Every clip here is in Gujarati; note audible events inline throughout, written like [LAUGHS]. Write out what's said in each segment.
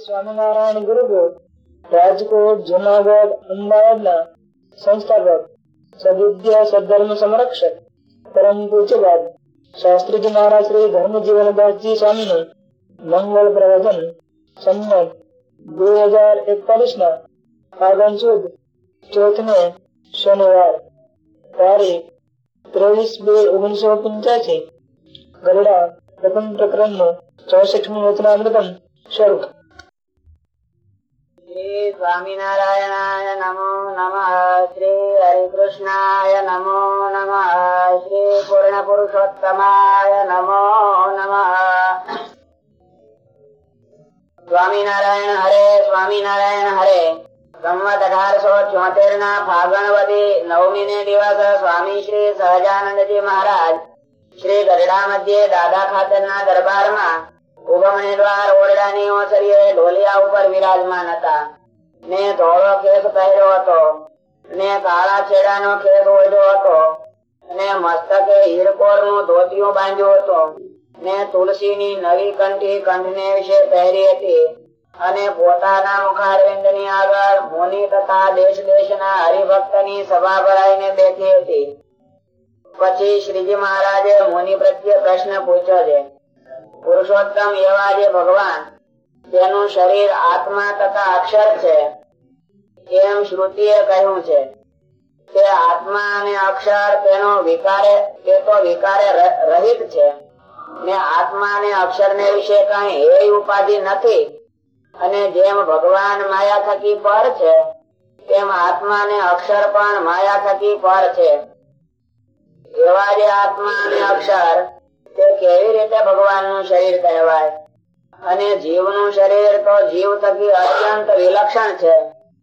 સ્વામિનારાયણ ગુરુકુળ, રાજકોટ, જુનાગઢ, અમદાવાદના સંસ્થાપક સદુદ્ય સદધર્મ સંરક્ષક પરમ પૂજ્યપાદ શાસ્ત્રીજી મહારાજ શ્રી ધર્મજીવનદાસજી સ્વામીનું મંગળ પ્રવચન સંમત બે હજાર એકતાલીસ ના ફાગણ સુદ ચોથને શનિવાર, તારીખ ત્રેવીસ બે ઓગણીસો પંચ્યાસી, ગરડા પ્રથમ પ્રકરણનું ચોસઠમું વચનામૃતમ શરૂ શ્રી સ્વામિનારાયણાય નમો નમઃ શ્રી હરિકૃષ્ણાય નમો નમઃ શ્રી પૂર્ણ પુરુષોત્તમાય નમો નમઃ સ્વામિનારાયણ હરે સ્વામિનારાયણ હરે સંવત અઢારસો ચોતેર ના ફાગણવતી નવમી ને દિવસ સ્વામી શ્રી સહજાનંદજી મહારાજ શ્રી ગઢડા મધ્યે દાદા ખાતર ના દરબારમાં ઉગમણી ઓરડાની ઓસરીએ ઢોલિયા ને ધોળો કેસ પહેર્યો હતો. ને કાળા છેડાનો કેસ ઓઢ્યો હતો. ને મસ્તકે હીરકોર ધોતિયું બાંધ્યું હતું. ને તુલસીની નવી કંઠી કંઠને વિશે પહેરી હતી. અને પોતાના મુખારવિંદની આગળ મુનિ તથા દેશ દેશના હરિભક્તની સભા ભરાઈને બેઠી હતી. પછી શ્રીજી મહારાજે મુનિ પ્રત્યે પ્રશ્ન પૂછ્યો છે પુરુષોત્તમ એવા ભગવાન તેનું શરીર આત્મા તથા અક્ષર છે, એમ શ્રુતિએ કહ્યું છે. તે આત્મા અને અક્ષર તેનો વિકારે, તે તો વિકારે રહિત છે. ને આત્મા અને અક્ષર ને વિશે કઈ એ ઉપાધિ નથી. અને જેમ ભગવાન માયા થકી પર છે, તેમ આત્મા ને અક્ષર પણ માયા થકી પર છે. એવા જે આત્મા અને અક્ષર કેવી રીતે ભગવાનનું શરીર કહેવાય? અને જીવનું શરીર તો જીવ થકી અત્યંત વિલક્ષણ છે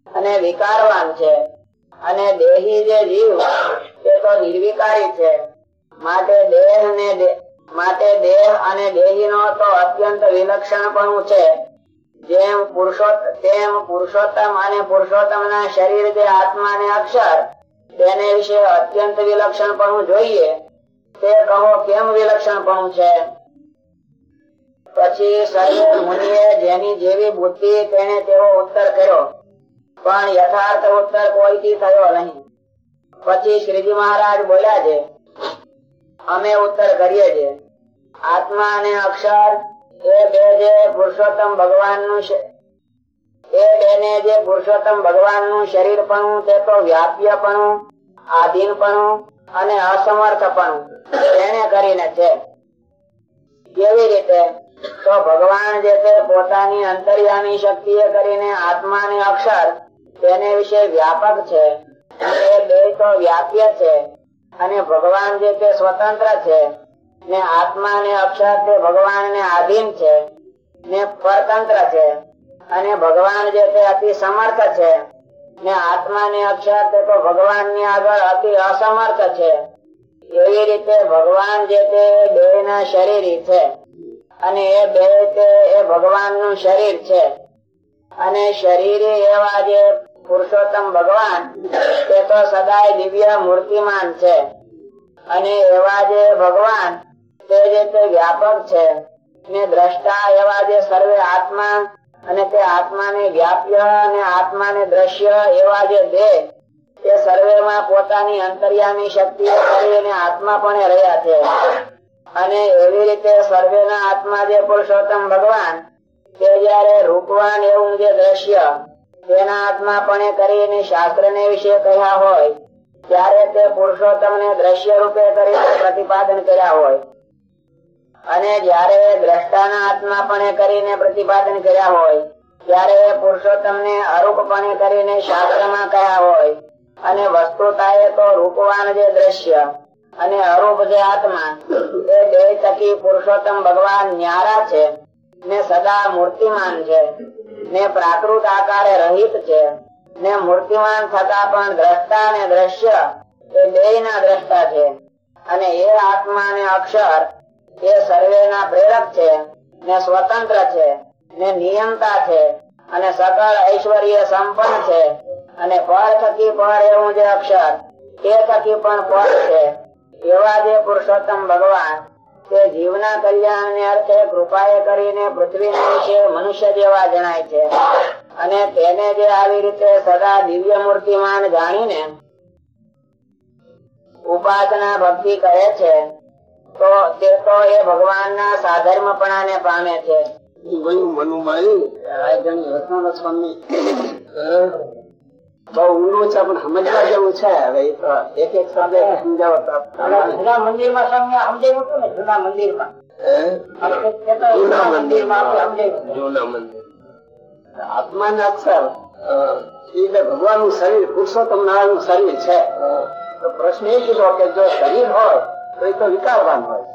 અને વિકારવાન છે. અને દેહી જે જીવ તે તો નિર્વિકારી છે. માટે દેહ ને માટે દેહ અને દેહી નો તો અત્યંત વિલક્ષણ પણ છે. જેમ પુરુષોત્તમ તેમ પુરુષોત્તમ અને પુરુષોત્તમ ના શરીર જે આત્મા ને અક્ષર, તેને વિશે અત્યંત વિલક્ષણ પણ જોઈએ. તે કહો, કેમ વિલક્ષણ પણ છે? પછી સર્વે મુનિએ જેની જેવી બુદ્ધિ તેને તેવો ઉત્તર કર્યો. પણ યથાર્થ ઉત્તર કોઈથી થયો નહીં. પછી શ્રીજી મહારાજ બોલ્યા છે, અમે ઉત્તર કરીએ છીએ. આત્મા અને અક્ષર એ બે જે પુરુષોત્તમ ભગવાનનું એ બેને જે પુરુષોત્તમ ભગવાનનું શરીર પણ તે તો વ્યાપ્ય પણ આધીન પણ અને અસમર્થ પોતાની અંતર્યામી શક્તિ કરીને આત્મા ને અક્ષર, તેને વિશે વ્યાપક છે. અને ભગવાન જે તે સ્વતંત્ર છે. ને આત્મા ને અક્ષર તે ભગવાન ને આધીન છે. ને પરતંત્ર છે. અને ભગવાન જે તે અતિ સમર્થ છે. ને આત્મા ને અક્ષર તે તો ભગવાનની આગળ અતિ અસમર્થ છે. એવી રીતે ભગવાન જે તે બે ના શરીર છે, અને એ બે તે એ ભગવાનનું શરીર છે. અને શરીર એવા જે પુરુષોત્તમ ભગવાન, તે તો સદાય દિવ્ય મૂર્તિમાન છે. અને એવા જે ભગવાન, તે જે તે વ્યાપક છે. ને દ્રષ્ટા એવા જે સર્વે આત્મા, અને તે આત્માને વ્યાપ્ય અને આત્માને દ્રશ્ય એવા જે દેહ તે સર્વે માં પોતાની અંતર્યામી શક્તિઓ આત્મા પણ રહ્યા છે. અને એવી રીતે સર્વે આત્મા જે પુરુષોત્તમ ભગવાન પુરુષોત્તમ ને દ્રશ્ય પ્રતિપાદન કર્યા હોય. અને જયારે દ્રષ્ટાના આત્મા પણ કરીને પ્રતિપાદન કર્યા હોય, ત્યારે પુરુષોત્તમ ને અરૂપપણે કરીને શાસ્ત્રમાં કહ્યા હોય. અને વસ્તુતા તો રૂપવાન જે દ્રશ્ય અને અરૂપ જે આત્મા, એ બે થકી પુરુષોત્તમ ભગવાન ન્યારા છે, ને સદા મૂર્તિમાન છે, ને પ્રાકૃત આકારે રહિત છે, ને મૂર્તિમાન થતા પણ દ્રષ્ટા ને દ્રશ્ય એ બે ના દ્રષ્ટા છે. અને એ આત્મા ને અક્ષર એ સર્વે પ્રેરક છે, ને સ્વતંત્ર છે, ને નિયમતા છે અને સકળ ઐશ્વર્ય સંપન્ન છે. અને ફળ થકી પર એવું જે અક્ષર. તે થકી પણ ફળ છે. એવા જે પુરુષોત્તમ ભગવાન, તે જીવના કલ્યાણ ને અર્થે કૃપાએ કરીને પૃથ્વી નીચે મનુષ્ય જેવા જણાય છે. અને તેને જે આવી રીતે સદા દિવ્ય મૂર્તિમાન જાણીને ઉપાસના ભક્તિ કરે છે, તો તે તો એ ભગવાનના સાધર્મપણાને પામે છે. આત્મા ના અક્ષર એટલે ભગવાનનું શરીર પુરુષોત્તમ નારાયણનું શરીર છે. તો પ્રશ્ન એ કીધો કે જો શરીર હોય તો એ તો વિકારવાન હોય.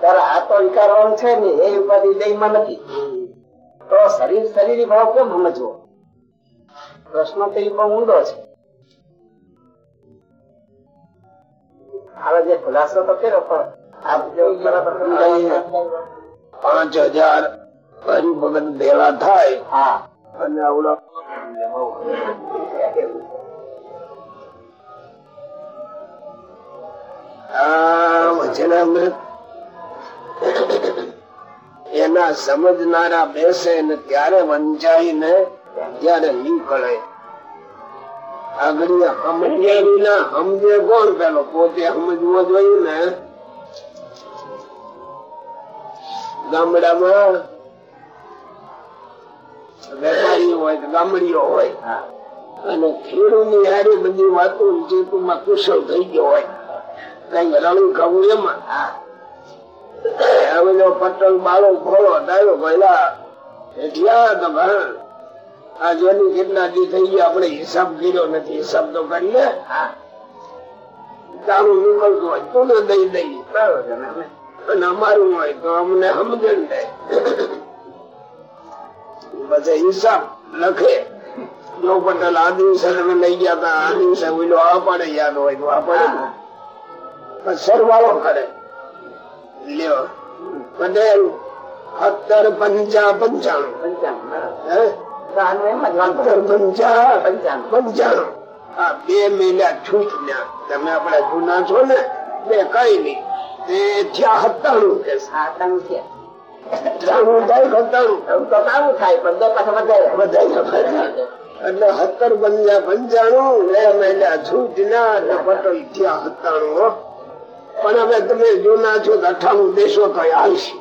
ત્યારે આ તો વિકારવાન છે ને એ ઉપાધિ દેહમાં નથી. તો શરીર શરીર ભાવ કેમ સમજવો? પ્રશ્ન તો એ બહુ ઊંડો છે. હવે જે ખુલાસો તો કર્યો પણ પાંચ હજાર હરિભગત ભેળા થાય. હા. અને આવડા આ વચનામૃત એના સમજનારા બેસે ને ત્યારે વંચાય ને ત્યારે નીકળે. આગળ સમજ્યા ના સમજે કોણ પેલો? પોતે સમજવો જોઈએ ને. ગામડામાં વેપારી હોય ગામડીઓ હોય, અને ખેડૂતની બધી વાતો ચેતુમાં કુશળ થઈ ગયો હોય. કઈ રણું ખાવું એમાં? પટલ બાળો ફોડો ડાયો પહેલા એટલા તો આ જેની કેટલા દી થઈ ગયા આપણે હિસાબ કર્યો નથી. હિસાબ તો કરી લે. તારું નીકળતું હોય તું ને દઈ દઈ. અને અમારું હોય તો અમને સમજણ દે. પછી હિસાબ લખે. જો પટેલ આ દિવસે તમે લઈ ગયા હતા આ દિવસે ઓઈલો આ પડે યાદ હોય તો આ પાડે. સરવાળો કરે. લ્યો પટેલ સત્તર પંચા પંચાણું? સત્તર પંચા પંચાણું. આ બે મહિના છૂટ ના તમે આપડા જૂના છો ને બે કઈ નઈ એ થયા સત્તાણું કે સત્તાણું? થાય એટલે સત્તર પંજા પંચાણું બે મહિના છૂટ ના એટલે પટલ થયા સત્તાણું. પણ હવે તમે જૂના છો તો અઠાણું દેશો તો આવશે?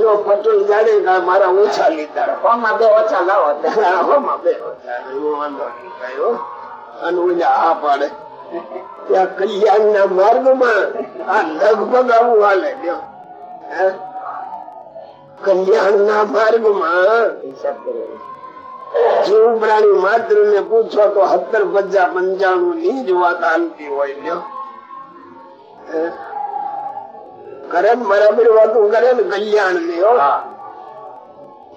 લો પટલ જાણે મારા ઓછા લીધા. ફોનમાં બે ઓછા લાવો આમાં બે અને ઓલા આ પાડે. ત્યાં કલ્યાણ ના માર્ગમાં આ લગભગ આવું હાલે? કલ્યાણ ના માર્ગમાં જીવ પ્રાણી માત્ર ને પૂછો તો સત્તર પચાસ પંચાણું ની જ વાત હાલતી હોય લ્યો. કરે ને બરાબર વાત કરે ને કલ્યાણની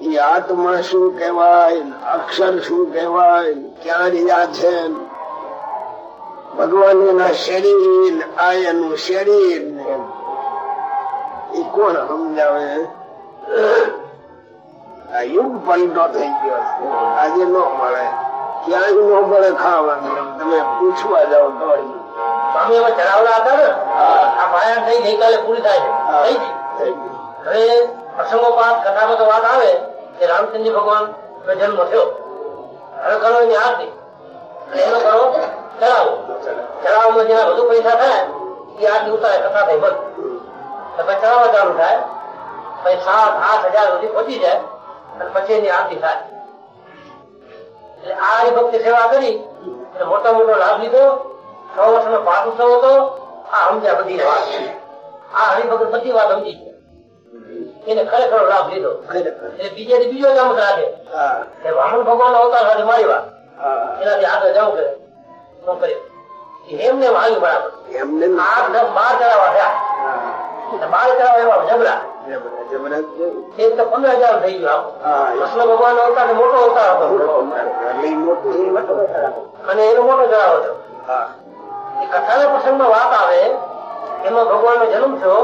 એ આત્મા શું કેવાય અક્ષર શું કેવાય ને ક્યાં રહ્યા છે ભગવાન એના શરીર ને આ એનું શરીર ને. એ કોણ સમજાવે? આ યુગ પંડો થઈ ગયો આજે ન મળે. ક્યાંય ન મળે ખાવાનું. તમે પૂછવા જાઓ તો સ્વામી હવે ચડાવડા હતા ને આ માયા થઈ ગઈકાલે પૂરી થાય થઈ. હવે પ્રસંગોપાત કથામાં તો વાત આવે કે રામચંદ્ર ભગવાન જન્મ થયો. હવે કરો એની આરતી. એનો કરો ચડાવો ચડાવવામાં જેના વધુ પૈસા થાય એ આરતી ઉતારે કથા થઈ બંધ. તો ચડાવવા ચાલુ થાય. પછી સાત આઠ હજાર સુધી પહોંચી જાય. પછી એની આરતી થાય. એટલે આ હરિભક્તિ સેવા કરી મોટો મોટો લાભ લીધો. છ વર્ષનો પાસ ઉત્સવ હતો. આ સમજ્યા બધી વાત. આ હરિભગત બધી વાત સમજી એને ખરેખર લાભ લીધો. એટલે બીજે બીજો હા, વામન ભગવાન અવતાર સાથે મારી વાત. એનાથી આગળ જવું કરે. શું કર્યું એમને એમ આવ્યું બરાબર. એમને બાર ચડાવવા થયા. બાર ચડાવવા એવા જબરા. છે. તો પંદર હજાર થઈ ગયું કૃષ્ણ ભગવાન અવતાર ને મોટો અવતાર હતો. અને એનો મોટો એ કથાના પ્રસંગમાં વાત આવે એમાં ભગવાન નો જન્મ થયો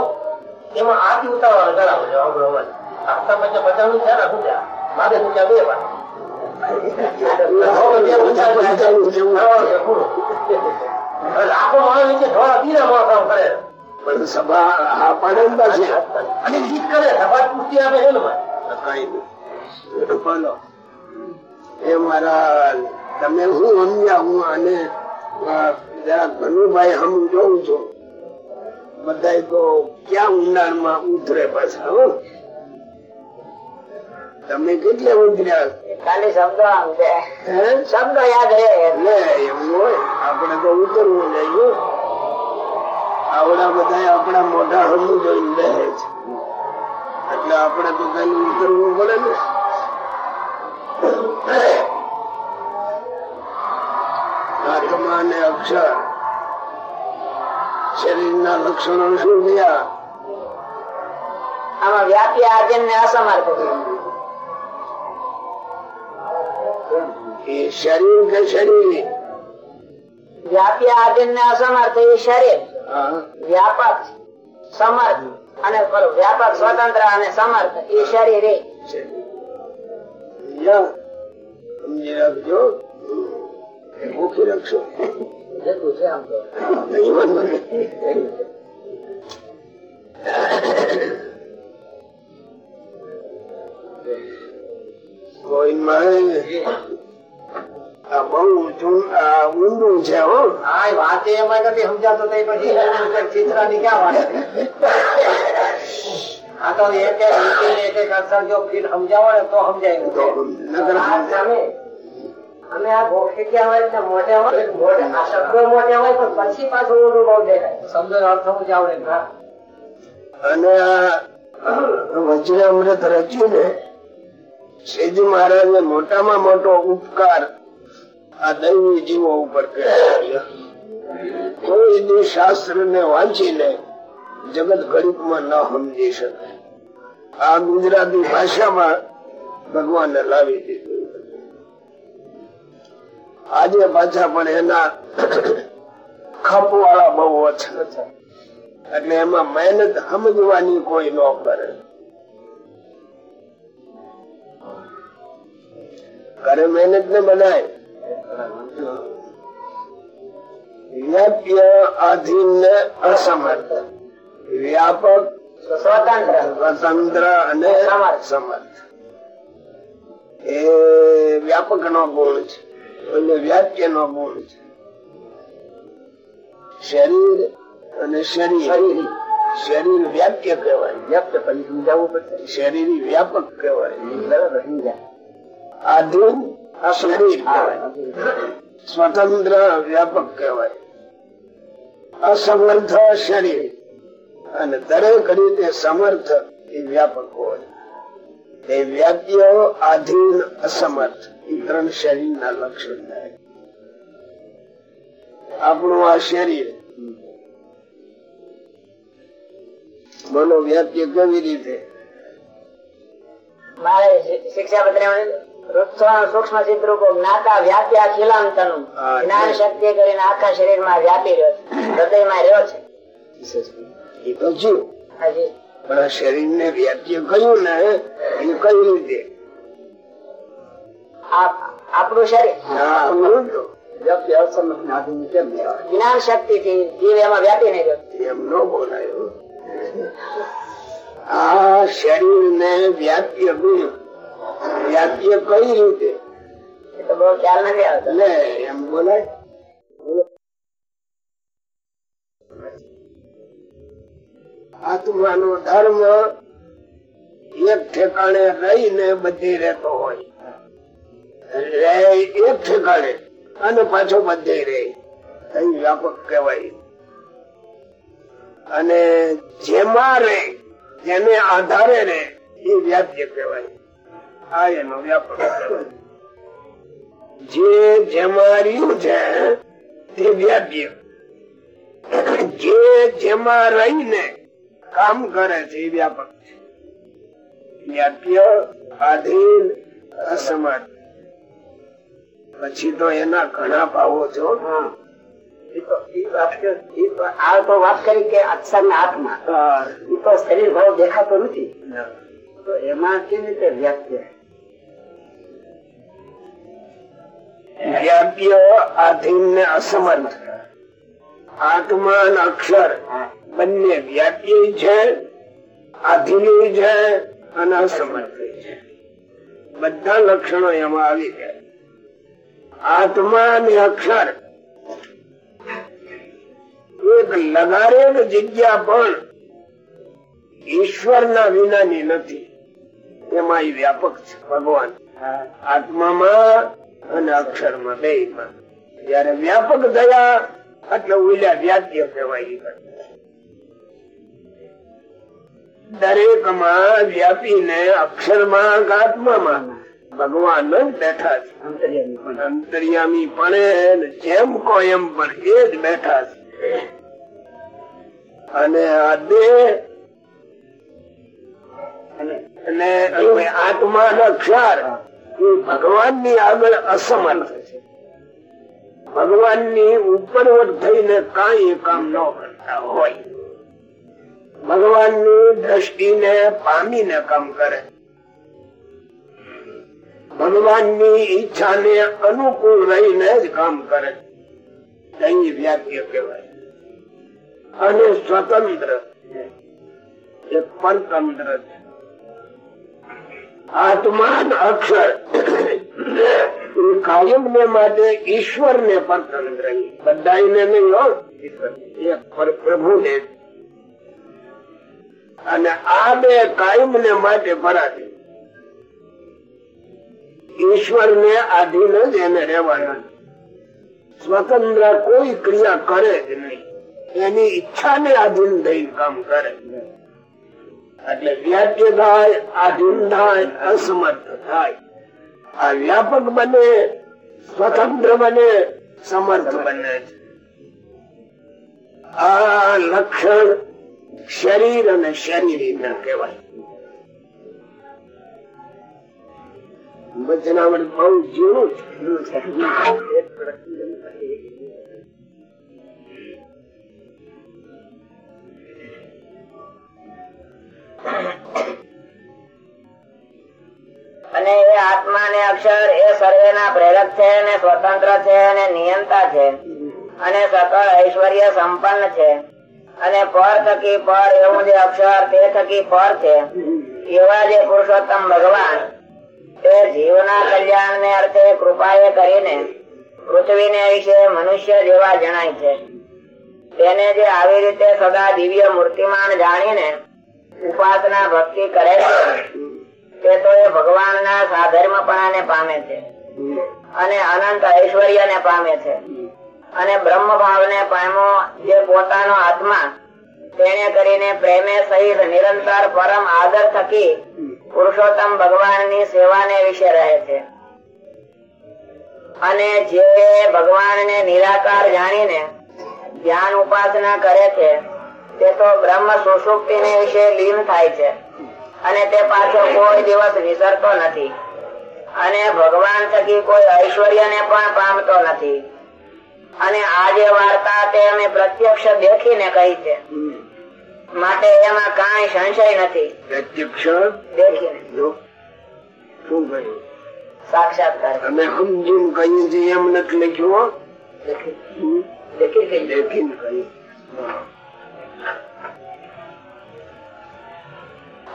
એમાં આથી ઉતારવાનો ચડાવો છે અવગણ અવગણ. આ હપ્તા છે ને શું છે ઊંચા બે વાર. લાખો માણસ નીચે ધોળા પીરા માણસ કરે પણ સભા હા પાડે ને અને જીત કરે સપાટ પુષ્ટિ આપે છે કઈ બોલો. એ મારા તમે હું સમજ્યા હું આને આ જરા હમ જોઉં છું. બધા તો ક્યાં ઊંડાણમાં ઉતરે પાછા હું? તમે કેટલે ઉતર્યા? ખાલી શબ્દો આમ છે શબ્દો યાદ રહે. એટલે એવું હોય. આપણે તો ઉતરવું જોઈએ આવડા બધા આપણા મોઢા હમું જોઈને રહે છે. એટલે આપણે તો કઈ કરવું પડે ને. આત્મા ને અક્ષર શરીરના લક્ષણો શું થયા આમાં વ્યાપી આજન ને અસમર્થ શરીર કે શરીર વ્યાપી આજન ને અસમર્થ એ શરીર. વ્યાપક સમર્થ અને વ્યાપક સ્વતંત્ર અને સમર્થ એ શરીર. એ યા બહુ ઊંડું છે હો. હા એ વાત એમાં નથી સમજાતો નહીં પછી ચિત્રની ક્યાં વાત આ તો એક એક એક એક અક્ષર જો ફીટ સમજાવો ને તો સમજાય તો આ આ હોય ને મોટે હોય મોટે આ શબ્દો મોટે હોય પણ પછી પાછું ઊંડું બહુ દેખાય અર્થ સમજ આવડે. અને આ વજ્ર અમૃત રચ્યું ને શ્રીજી મહારાજે મોટામાં મોટો ઉપકાર આ દૈવી જીવો ઉપર કોઈ દી શાસ્ત્ર ને વાંચીને જગત ઘડીકમાં ન સમજી શકે. આ ગુજરાતી ભાષામાં ભગવાને લાવી દીધું. આજે પાછા પણ એના ખપ વાળા બહુ ઓછા છે. એટલે એમાં મહેનત સમજવાની કોઈ ન કરે. કરે મહેનત ને બનાય. વ્યાપ્ય આધીન અસમર્થ વ્યાપક સ્વતંત્ર અને સમર્થ. સમર્થ એ વ્યાપક નો ગુણ છે. વ્યાપ્ય નો ગુણ છે. શરીર અને શરીર. શરીર. વ્યાપ્ય કહેવાય. વ્યાપ્ત પછી સમજાવવું પડશે. શરીર વ્યાપક કહેવાય. બરાબર સ્વતંત્ર વ્યાપક કહેવાય. અસમર્થ શરીર. અને દરેક રીતે સમર્થ એ વ્યાપક હોય. એ વ્યાપ્ય આધીન અસમર્થ એ ત્રણ શરીર ના લક્ષણ થાય. આપણું આ શરીર. બોલો, વ્યાપ્ય કેવી રીતે? શિક્ષા શિક્ષાપત્ર સૂક્ષ્મ ચિત્રરૂપો જ્ઞાતા વ્યાપ્યા અખિલાંતનું જ્ઞાન શક્તિ કરીને આખા શરીરમાં વ્યાપી રહ્યો છે. હૃદયમાં રહ્યો છે. એ તો જીવ હાજી. પણ શરીર ને વ્યાપ્ય કહ્યું ને એ કઈ રીતે? આપણું શરીર. જ્ઞાન શક્તિ થી જીવ એમાં વ્યાપી નહીં ગયો એમ ન બોલાય આ શરીર ને વ્યાપ્ય ગુણ વ્યાપ્ય કઈ રીતે? ખ્યાલ નથી આવતો. લે એમ બોલાય. આત્માનો ધર્મ એક ઠેકાણે રહીને બધી રહેતો હોય. રે એક ઠેકાણે અને પાછો બધે રહે. અહીં વ્યાપક કહેવાય. અને જેમાં રે જેને આધારે રે એ વ્યાપ્ય કહેવાય. આ એનો વ્યાપક જે જેમાં રહ્યું છે તે વ્યાપ્ય. જે જેમાં રહીને કામ કરે છે એ વ્યાપક છે. વ્યાપ્ય આધીન અસમાન. પછી તો એના ઘણા ભાવો છો આ તો વાત કરી કે અક્ષર આત્મા એ તો શરીર ભાવ દેખાતો નથી. તો એમાં કેવી રીતે વ્યાપ્ય? વ્યાપ્ય આધીન ને અસમર્થ. આત્માન અક્ષર બંને વ્યાપ્ય છે, આધીન છે અને અસમર્થ છે. બધા લક્ષણો એમાં આવી ગયા. આત્મા ને અક્ષર એક લગારેલ જગ્યા પણ ઈશ્વર ના વિનાની નથી. એમાં એ વ્યાપક છે ભગવાન. આત્મામાં અને અક્ષરમાં બે માં જયારે વ્યાપક થયા એટલે ઉલ્યા વ્યાજ્ય કહેવાય દરેકમાં વ્યાપી ને અક્ષરમાં ભગવાન જ બેઠા છે. અંતર્યામી પણ જેમ કો એમ પણ એ જ બેઠા છે. અને આ દેહ અને આત્મા નો ક્ષાર એ ભગવાનની આગળ અસમર્થ છે. ભગવાનની ઉપરવટ થઈને કઈ કામ ન કરતા હોય. ભગવાનની દ્રષ્ટિને પામીને કામ કરે. ભગવાનની ઈચ્છા ને અનુકૂળ રહીને જ કામ કરે. અહીં વ્યાપ્ય કહેવાય. અને સ્વતંત્ર એક પરતંત્ર છે. આત્મા અક્ષર. કાયમ ને માટે ઈશ્વર ને પરતંત્ર બધા પ્રભુ ને અને આ બે કાયમ ને માટે પરાધીન ઈશ્વર ને આધીન જ એને રહેવાના સ્વતંત્ર કોઈ ક્રિયા કરે જ નહીં. એની ઈચ્છા ને આધીન થઈ કામ કરે એટલે વ્યાપ્ય થાય, આધીન થાય, અસમર્થ થાય. આ વ્યાપક બને, સ્વતંત્ર બને, સમર્થ બને આ લક્ષણ શરીર અને શરીર ના કહેવાય. વચનાવળ બહુ જૂનું છે. અને એ આત્મા ને અક્ષર એ સર્વે ના પ્રેરક છે ને સ્વતંત્ર છે અને નિયંતા છે. અને સકળ ઐશ્વર્ય સંપન્ન છે. અને પર થકી પર એવું જે અક્ષર તે થકી પર છે. એવા જે પુરુષોત્તમ ભગવાન તે જીવના કલ્યાણ ને અર્થે કૃપાએ કરીને પૃથ્વી ને વિશે મનુષ્ય જેવા જણાય છે. તેને જે આવી રીતે સદા દિવ્ય મૂર્તિમાન જાણીને ઉપાસના ભક્તિ કરે છે, તે તો એ ભગવાન ના સાધર્મપણા ને પામે છે. અને અનંત ઐશ્વર્ય ને પામે છે. અને બ્રહ્મ ભાવ ને પામો જે પોતાનો આત્મા તેને કરીને પ્રેમે સહિત નિરંતર પરમ આદર થકી પુરુષોત્તમ ભગવાનની સેવા ને વિશે રહે છે. અને જે ભગવાન ને નિરાકાર જાણીને ધ્યાન ઉપાસના કરે છે તે તો બ્રહ્મ સુષુપ્તિ ની વિશે લીન થાય છે. અને તે પાછો કોઈ દિવસ વિસરતો નથી. અને ભગવાન થકી કોઈ ઐશ્વર્ય ને પણ પામતો નથી. અને આજે વાર્તા તે અમે પ્રત્યક્ષ દેખીને કહી છે. માટે એમાં કઈ સંશય નથી. પ્રત્યક્ષ? દેખીને. શું કહ્યું? સાક્ષાત્કાર. અમે સમજીને કહ્યું છે એમ નથી લખ્યું દેખીને કહ્યું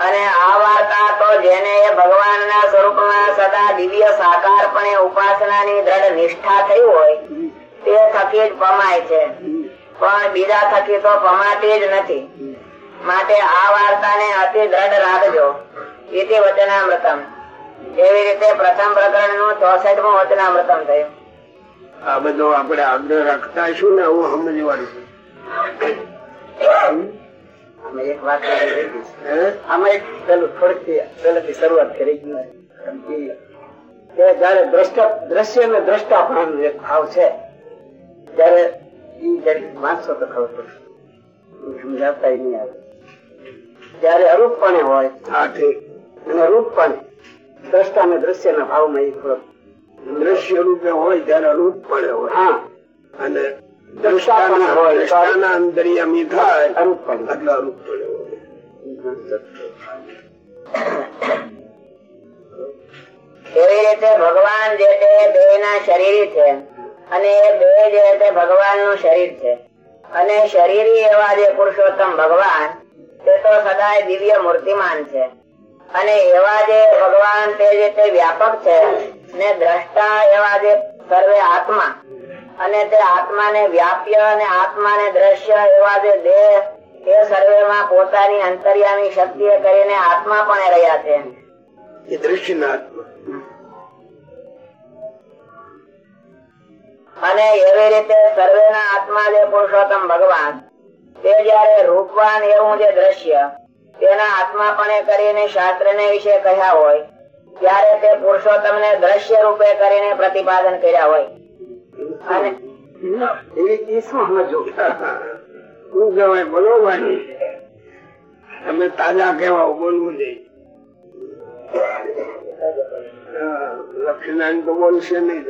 અને આ વાર્તા તો જેને એ ભગવાનના સ્વરૂપમાં સદા દિવ્ય સાકારપણે ઉપાસનાની દ્રઢ નિષ્ઠા થઈ હોય તે થકી જ પમાય છે. પણ બીજા થકી તો પમાતી જ નથી. માટે આ વાર્તાને અતિ દ્રઢ રાખજો. ઇતિ વચનામૃતમ. એવી રીતે પ્રથમ પ્રકરણનું ચોસઠમું વચનામૃતમ થયું. આ બધો આપણે આગ્રહ રાખતા શું ને આવું સમજવાનું. [COUGHS] અમે એક વાત કરી દીધી. આમાં એક પેલું થોડીક પહેલેથી શરૂઆત કરી કે જયારે દ્રષ્ટા દ્રશ્ય ને દ્રષ્ટાપણ એક ભાવ છે ત્યારે એ જરી વાંચશો તો ખબર પડશે સમજાવતા નહીં આવે. જયારે અરૂપપણે હોય અને રૂપ રૂપપણે દ્રષ્ટા ને દ્રશ્ય ના ભાવમાં એ થોડોક દ્રશ્ય રૂપે હોય ત્યારે અરૂપ પણ હોય. હા. અને દ્રષ્ટાપણ હોય દ્રષ્ટાના અંતર્યામી થાય અરૂપપણે એટલે રૂપ એવી રીતે ભગવાન જે તે બે ના શરીર છે અને એ બે જે તે ભગવાનનું શરીર છે. અને શરીરી એવા જે પુરુષોત્તમ ભગવાન તે તો સદાય દિવ્ય મૂર્તિમાન છે. અને એવા જે ભગવાન તે જે તે વ્યાપક છે ને દ્રષ્ટા એવા જે સર્વે આત્મા અને તે આત્માને વ્યાપ્ય અને આત્માને દ્રશ્ય એવા જે દેહ એ સર્વેમાં પોતાની અંતર્યામી શક્તિ કરીને આત્મા પણ રહ્યા છે. એ દ્રશ્ય આત્મા. અને એવી રીતે સર્વેના આત્મા જે પુરુષોત્તમ ભગવાન તે જયારે રૂપવાન એવું જે દ્રશ્ય તેના આત્મા પણ કરીને શાસ્ત્ર ને વિશે કહ્યા હોય ત્યારે તે પુરુષોત્તમ ને દ્રશ્ય રૂપે કરીને પ્રતિપાદન કર્યા હોય. એ શું સમજો? શું કહેવાય બોલો તમે તાજા કેવા બોલવું નહીં. લક્ષ્મીનારાયણ તો બોલશે નહીં.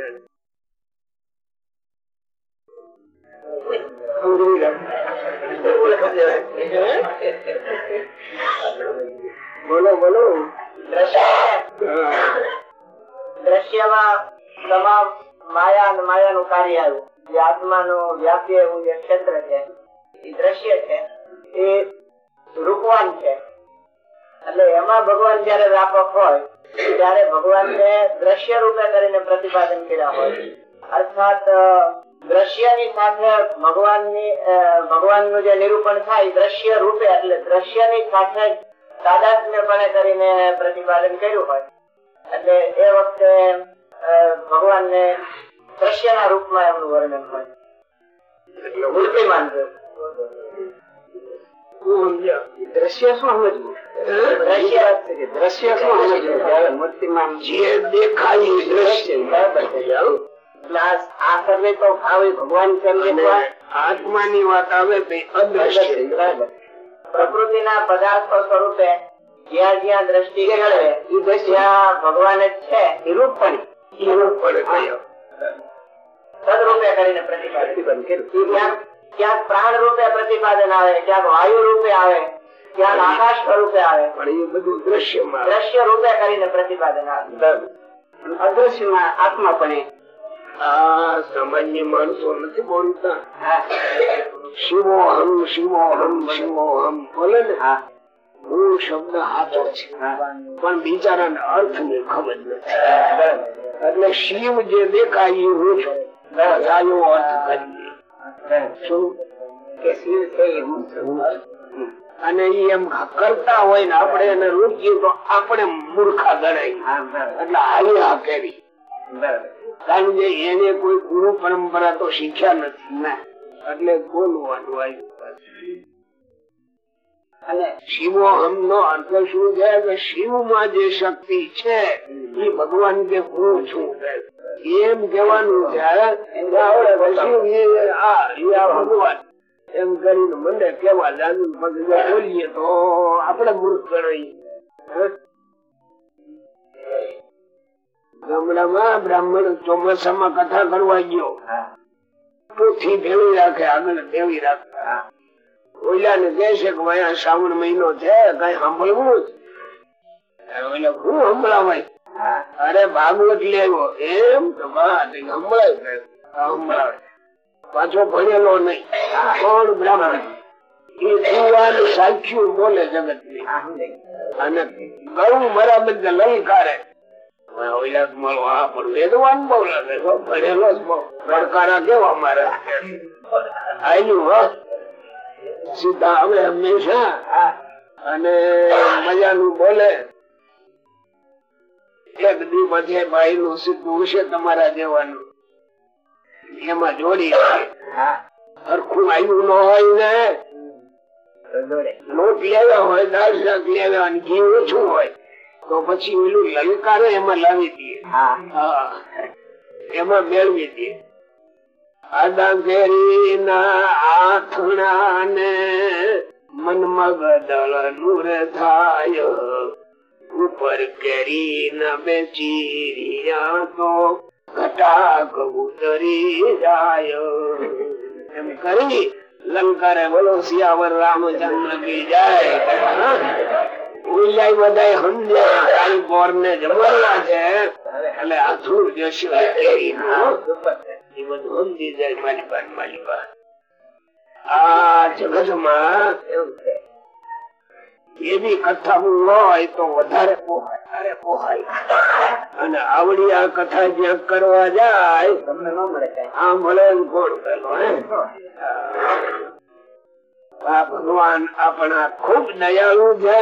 બોલો બોલો. દ્રશ્યમાં તમામ માયા અને માયાનું કાર્ય જે નો વ્યાપી એવું જે ક્ષેત્ર છે, એ દ્રશ્ય છે, એ રૂપવાન છે. એટલે એમાં ભગવાન જયારે વ્યાપક હોય, ત્યારે ભગવાનને દ્રશ્ય રૂપે કરીને પ્રતિપાદન કર્યા હોય. અર્થાત દ્રશ્યની સાથે ભગવાનની ભગવાનનું જે નિરૂપણ થાય, દ્રશ્ય રૂપે એટલે દ્રશ્યની સાથે તાદાત્મ્યપણે કરીને પ્રતિપાદન કર્યું હોય. એટલે એ વખતે ભગવાન ને દ્રશ્યના રૂપમાં એમનું વર્ણન હોય. મૂર્તિમાન રૂપ. હું દ્રશ્ય શું સમજવું દ્રશ્ય. દ્રશ્ય શું સમજવું મૂર્તિમાન જે દેખાય દ્રશ્ય. બરાબર છે. એટલે? આત્માની વાત આવે પ્રકૃતિ ના પદાર્થો સ્વરૂપે જ્યાં જ્યાં દ્રષ્ટિ ત્યાં ભગવાન જ છે. પડે કયો. સદરૂપે કરીને પ્રતિપાદન કર્યું. ક્યાંક ક્યાંક પ્રાણ રૂપે પ્રતિપાદન આવે ક્યાંક વાયુ રૂપે આવે ક્યાંક આકાશ સ્વરૂપે આવે. પણ એ બધું દ્રશ્યમાં દ્રશ્ય રૂપે કરીને પ્રતિપાદન આવે. અદૃશ્યમાં આત્માપણે આ સામાન્ય માણસો નથી બોલતા. શિવોહમ શિવોહમ શિવોહમ. બોલે ને હા. શબ્દ સાચો છે. પણ બિચારાને અર્થની ખબર નથી. એટલે શિવ જે દેખાય એ હું છું. આયો અર્થ કરીએ શું કે શિવ છે એ હું છું. અને ઈ એમ કરતા હોય ને આપણે એને રોકીએ તો આપણે મૂર્ખા ગણાય. એટલે હાલ્યા કેવી કારણ કે એને કોઈ ગુરુ પરંપરા તો શીખ્યા નથી. ના. એટલે બોલવાનું આવ્યું શિવોહમ નો અર્થ શું છે? કે શિવમાં જે શક્તિ છે એ ભગવાન કે હું છું. એમ કેવાનું ભગવાન એમ કરીને મને કેવા જાણું બોલીએ તો આપડે મૂર્ખ ગણાય. ગામડામાં બ્રાહ્મણ ચોમાસામાં કથા કરવા ગયો. પોથી ભેળી રાખે આગળ ભેળી રાખે. ઓલા ને કે છે કે ભાઈ શ્રાવણ મહિનો છે, કઈ સાંભળવું જ. હું સંભળાવાય અરે ભાગવત લેવો. એમ તો સંભળાય પાછો ભણેલો નહીં. કોણ બ્રાહ્મણ? સાચું બોલે જગત અને ગૌ મારા બધે લલકારે. પણ ભણેલો જ બહુ. પડકારા કેવા મારા? આયલું સીધા હવે હંમેશા. અને મજાનું બોલે. એક દી પછી ભાઈ નું સીધું હશે તમારા જેવાનું એમાં જોડી હરખું આવ્યું ન હોય ને. લોટ લેવા હોય દાળ શાક લેવા ઘી ઓછું હોય. તો પછી ઓલું લલકારે એમાં લાવી દઈએ હા. એમાં મેળવી દઈએ આદા કેરી ના આથણા ને મનમગ દળ નુર લંકારે બોલો સિયાવર રામચંદ્ર કી જાય. ઉલ્લાઈ બધા હંડ્યા કાલ બોર ને જમવા છે. એટલે આ થોડું જશે કેરી એ બધું સમજી જાય મારી પાસે મારી પાસે. આ જગતમાં એવું છે? એવી કથા હોય તો વધારે પોહાય. પોહાય. અને આવડી આ કથા જ્યાં કરવા જાય તમને ન મળે આ મળે કોણ પેલો આ ભગવાન આપણા ખૂબ દયાળુ છે.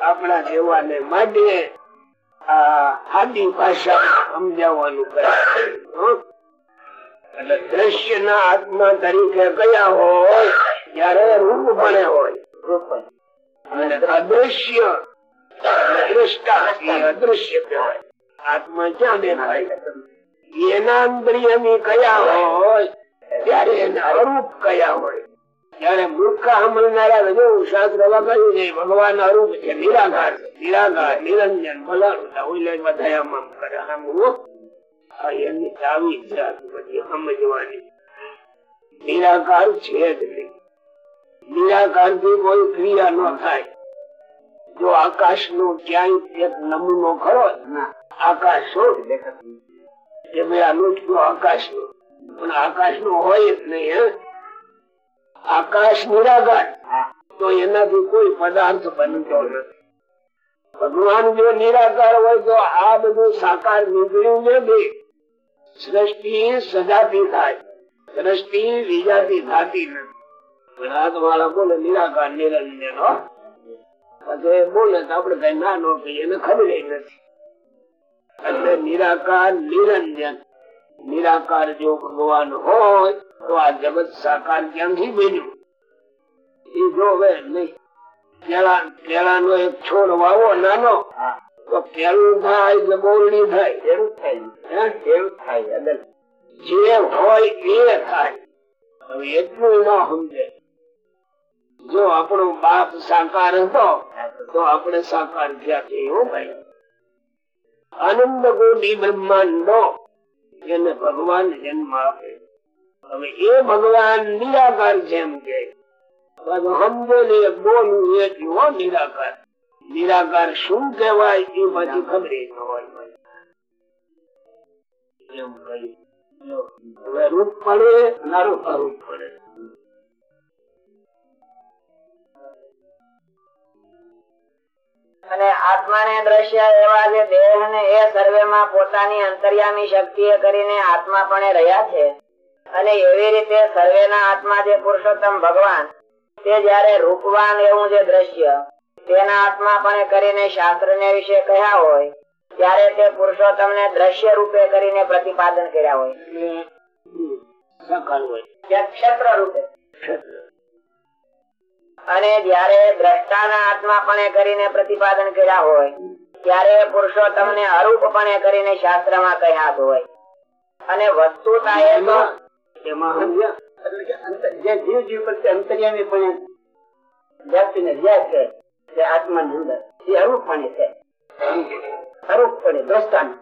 આપણા જેવાને માટે આ આદિ ભાષા સમજાવવાનું કરે દ્રશ્ય ના આત્મા તરીકે કયા હોય, ત્યારે રૂપ બને હોય. અદૃશ્ય દ્રષ્ટા અદૃશ્ય આત્મા ક્યાં દેખાય? એના અંતરિયમી કયા હોય, ત્યારે એને અરૂપ કયા હોય. ત્યારે મૂર્ખ સાંભળનારા જો શાસ્ત્ર કહ્યું છે, ભગવાન અરૂપ છે, નિરાકાર છે. નિરાકાર, નિરંજન ભલાનું બધા કરે આમ હો. એની ચાવી છે બધી સમજવાની. નિરાકાર છે જ નહીં. નિરાકારથી કોઈ ક્રિયા ન થાય. જો આકાશ નો ક્યાંય એક નમૂનો ખરો ના આકાશ શું ભાઈ આકાશ નો. પણ આકાશ નો હોય જ નહીં હે? આકાશ નિરાકાર. તો એનાથી કોઈ પદાર્થ બનતો નથી. ભગવાન જો નિરાકાર હોય તો આ બધું સાકાર નીકળ્યું નથી સૃષ્ટિ સજાતી થાય. સૃષ્ટિ વિજાતી થતી નથી. નિરાકાર, નિરંજન નિરાકાર, નિરંજન. જો ભગવાન હોય, તો આ જગત સાકાર ક્યાંથી બન્યું? એ જોવે નહીં. કેળા નો એક છોડ વાવો, નાનો. તો કેળું થાય એટલે અદલ જે આપણો બાપ સાકાર હતો, તો આપણે સાકાર થયા છે એવું ભાઈ. આનંદ કોટી બ્રહ્માંડો એને ભગવાન જન્મ આપે. હવે એ ભગવાન નિરાકાર જેમ કે સમજો ને બોલવું નિરાકાર. નિરાકાર શું કહેવાય એ પછી ખબર ન હોય ભાઈ. કહ્યું હવે રૂપ પડે નારું અરૂપ પડે અને આત્માને દ્રશ્ય એવા જે દેહ ને એ સર્વે માં પોતાની અંતર્યામી શક્તિ કરીને આત્મા પણ રહ્યા છે. અને એવી રીતે સર્વેના આત્મા જે પુરુષોત્તમ ભગવાન તે જયારે રૂપવાન એવું જે દ્રશ્ય તેના આત્મા પણ કરીને શાસ્ત્ર ને વિશે કહ્યા હોય ત્યારે તે પુરુષો તમને દ્રશ્ય રૂપે કરીને પ્રતિપાદન કર્યા હોય. ક્ષેત્ર રૂપે. અને જયારે દ્રષ્ટાના આત્માપણે કરીને પ્રતિપાદન કર્યા હોય ત્યારે પુરુષોત્તમ ને અરૂપપણે કરીને શાસ્ત્રમાં કહ્યા હોય. અને વસ્તુ જે જીવ જીવ પ્રત્યે અંતર્યામી પણ વ્યક્તિને જ્યાં છે તે આત્માની અંદર એ અરૂપપણે છે. અરૂપપણે દ્રષ્ટાનું.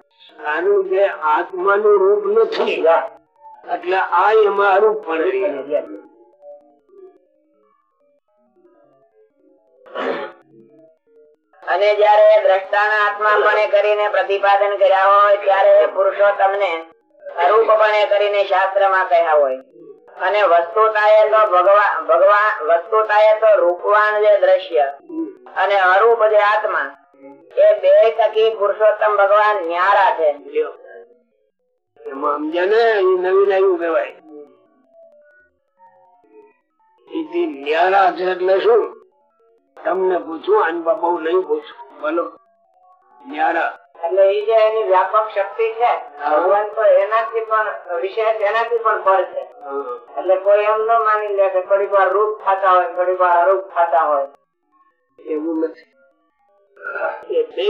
આનું જે આત્માનું રૂપ નથી એટલે આ એમાં અરૂપ પણ રહે. અને જયારે દ્રષ્ટાના આત્માપણે કરીને પ્રતિપાદન કર્યા હોય ત્યારે એ પુરુષોત્તમને અરૂપપણે કરીને શાસ્ત્રમાં કહ્યા હોય. અને વસ્તુતાએ તો ભગવાન ભગવાન, વસ્તુતાએ તો રૂપવાન જે દ્રશ્ય. અને અરૂપ જે આત્મા, એ બે થકી પુરુષોત્તમ ભગવાન ન્યારા છે એટલે શું? તમને પૂછું, આની બહુ નહીં પૂછું. બોલો. ન્યારા એટલે એ જે એની વ્યાપક શક્તિ છે, ભગવાન તો એનાથી પણ, વિશેષ એનાથી પણ પર છે. એટલે કોઈ એમ ન માની લે કે થોડીક વાર રૂપ થતા હોય થોડીક વાર અરૂપ થતા હોય. એવું નથી. એ બે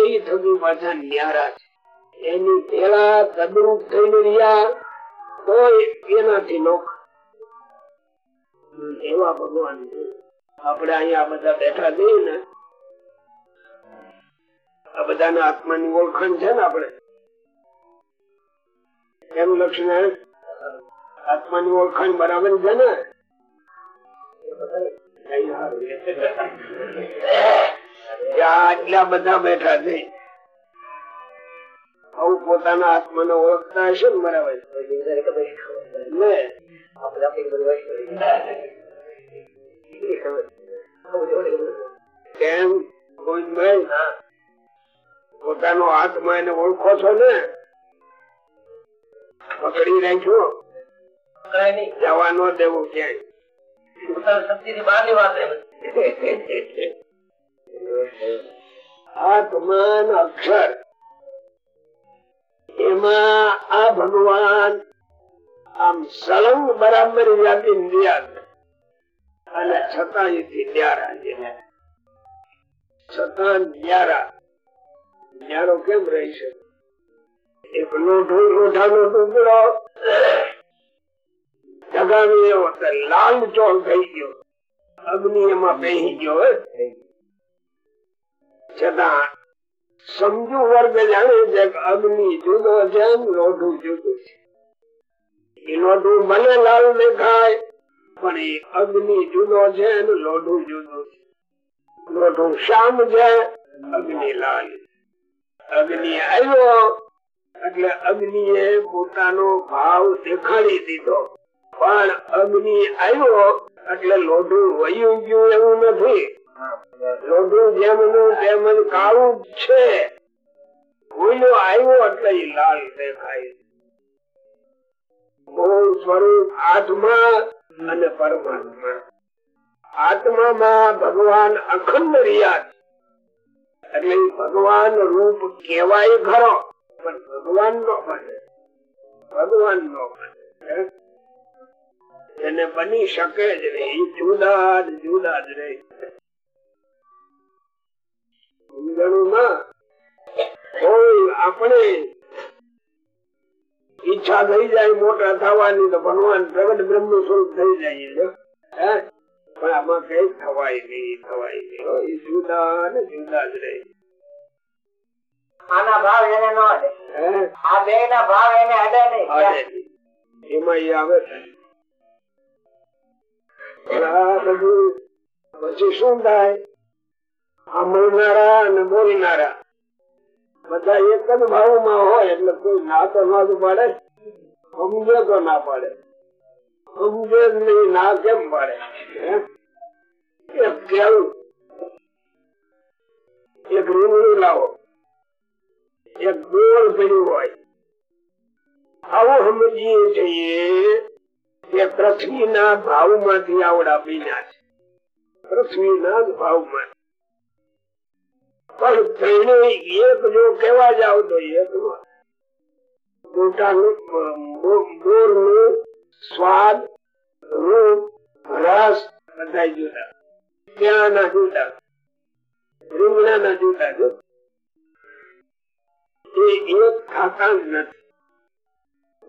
એવા ભગવાન આપણે અહીંયા બધા બેઠા જઈએ ને આ બધાના આત્માની ઓળખાણ છે ને આપણે? એનું લક્ષણ આત્માની ઓળખાણ બરાબર છે ને? આટલા બધા બેઠા છે. પોતાના આત્માને ઓળખતા હશે ને બરાબર કેમ, ગોવિંદભાઈ? પોતાનો આત્મા એને ઓળખો છો ને, પકડી રાખ્યો જવા ન દેવું [LAUGHS] આત્માન અક્ષર. એમાં આ ભગવાન આમ સળંગ બરાબર વ્યાપી રહ્યા અને છતાં છતાં ન્યારા. ન્યારો કેમ રહી છે? એક લોઢો લોઢાનો ટુકડો. જગાવી એવો લાલ ચોળ થઈ ગયો. અગ્નિ એમાં બેસી ગયો છતાં સમજુ વર્ગ જાણે છે કે અગ્નિ જુદો છે લોઢું જુદું છે. એ લોઢું ભલે લાલ દેખાય, પણ એ અગ્નિ જુદો છે લોઢું જુદું છે. લોઢું શ્યામ છે, અગ્નિ લાલ અગ્નિ આવ્યો એટલે અગ્નિ એ પોતાનો ભાવ દેખાડી દીધો. પણ અગ્નિ આવ્યો એટલે લોઢું વયું ગયું એવું નથી. લોઢું જેમનું તેમ કાળું છે. ભૂલ્યો આવ્યો એટલે લાલ દેખાય. મૂળ સ્વરૂપ આત્મા અને પરમાત્મા. આત્મામાં ભગવાન અખંડ રહ્યા છે. એટલે ભગવાન રૂપ કેવાય ખરો, પણ ભગવાન નો બને. ભગવાન નો બને. એને બની શકે જ નહીં. જુદા જ જુદા જ રહે. આપણે ઈચ્છા થઈ જાય, મોટા થવાની, તો ભગવાન પ્રગટ બ્રહ્મ સ્વરૂપ થઈ જાય? પણ આમાં કઈ થવાય નહીં. થવાય નહીં જુદા ને જુદા જ રહે. આના ભાવ એને ન અડે આ બે ના ભાવ એને અડે નહીં. એમાં ઈ આવે પણ આ બધું પછી શું થાય? સાંભળનારા અને બોલનારા. બધા એક જ ભાવમાં હોય એટલે કોઈ ના તો ના જ પાડે સમજો તો ના પાડે. ના પૃથ્વીના ભાવમાંથી આવડા બીના છે. પૃથ્વીના જ ભાવમાં પણ તેને એક જો કેવા જાવ તો એક મોટાનું બોરનું સ્વાદ, રૂપ, રસ બધા જુદા. ત્યાંના જુદા. રીંગણાના જુદા જુદા એક ખાતા નથી.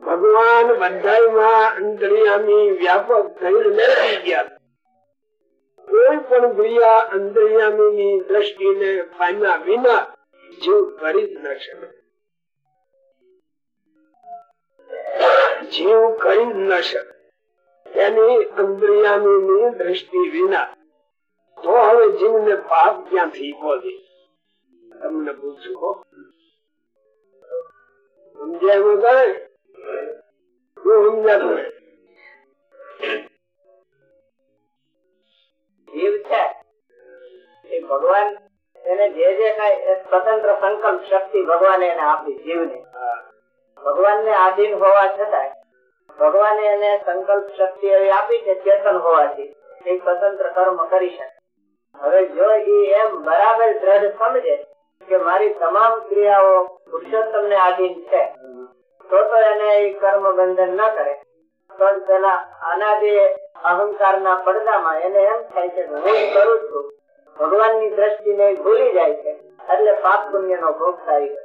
ભગવાન બધામાં અંતરિયામી વ્યાપક થઈને બેસી ગયા. કોઈ પણ ક્રિયા અંતરિયામી ની દ્રષ્ટિને પામ્યા વિના જીવ કરી જ ન શકે. જીવ કરી જ ન શકે. તેની અંતરિયામી દ્રષ્ટિ વિના. તો હવે જીવને પાપ ક્યાંથી પહોંચે તમને પૂછો સમજાયું કાંઈ? શું સમજાતું જીવ છે. એ ભગવાન એને જે જે કઈ સ્વતંત્ર સંકલ્પ શક્તિ ભગવાન એને આપી જીવને. ને ભગવાન ને આધીન હોવા છતાં ભગવાને એને સંકલ્પ શક્તિ આપી છે ચેતન હોવાથી એ સ્વતંત્ર કર્મ કરી શકે. હવે જો એ એમ બરાબર દ્રઢ સમજે કે મારી તમામ ક્રિયાઓ પુરુષોત્તમ ને આધીન છે, તો તો એને કર્મ બંધન ન કરે. પણ પેલા અનાદિ અહંકાર ના પડદામાં એને એમ થાય છે હું કરું છું. ભગવાનની દ્રષ્ટિ ને ભૂલી જાય છે, એટલે પાપ પુણ્ય નો ભોગ થાય છે?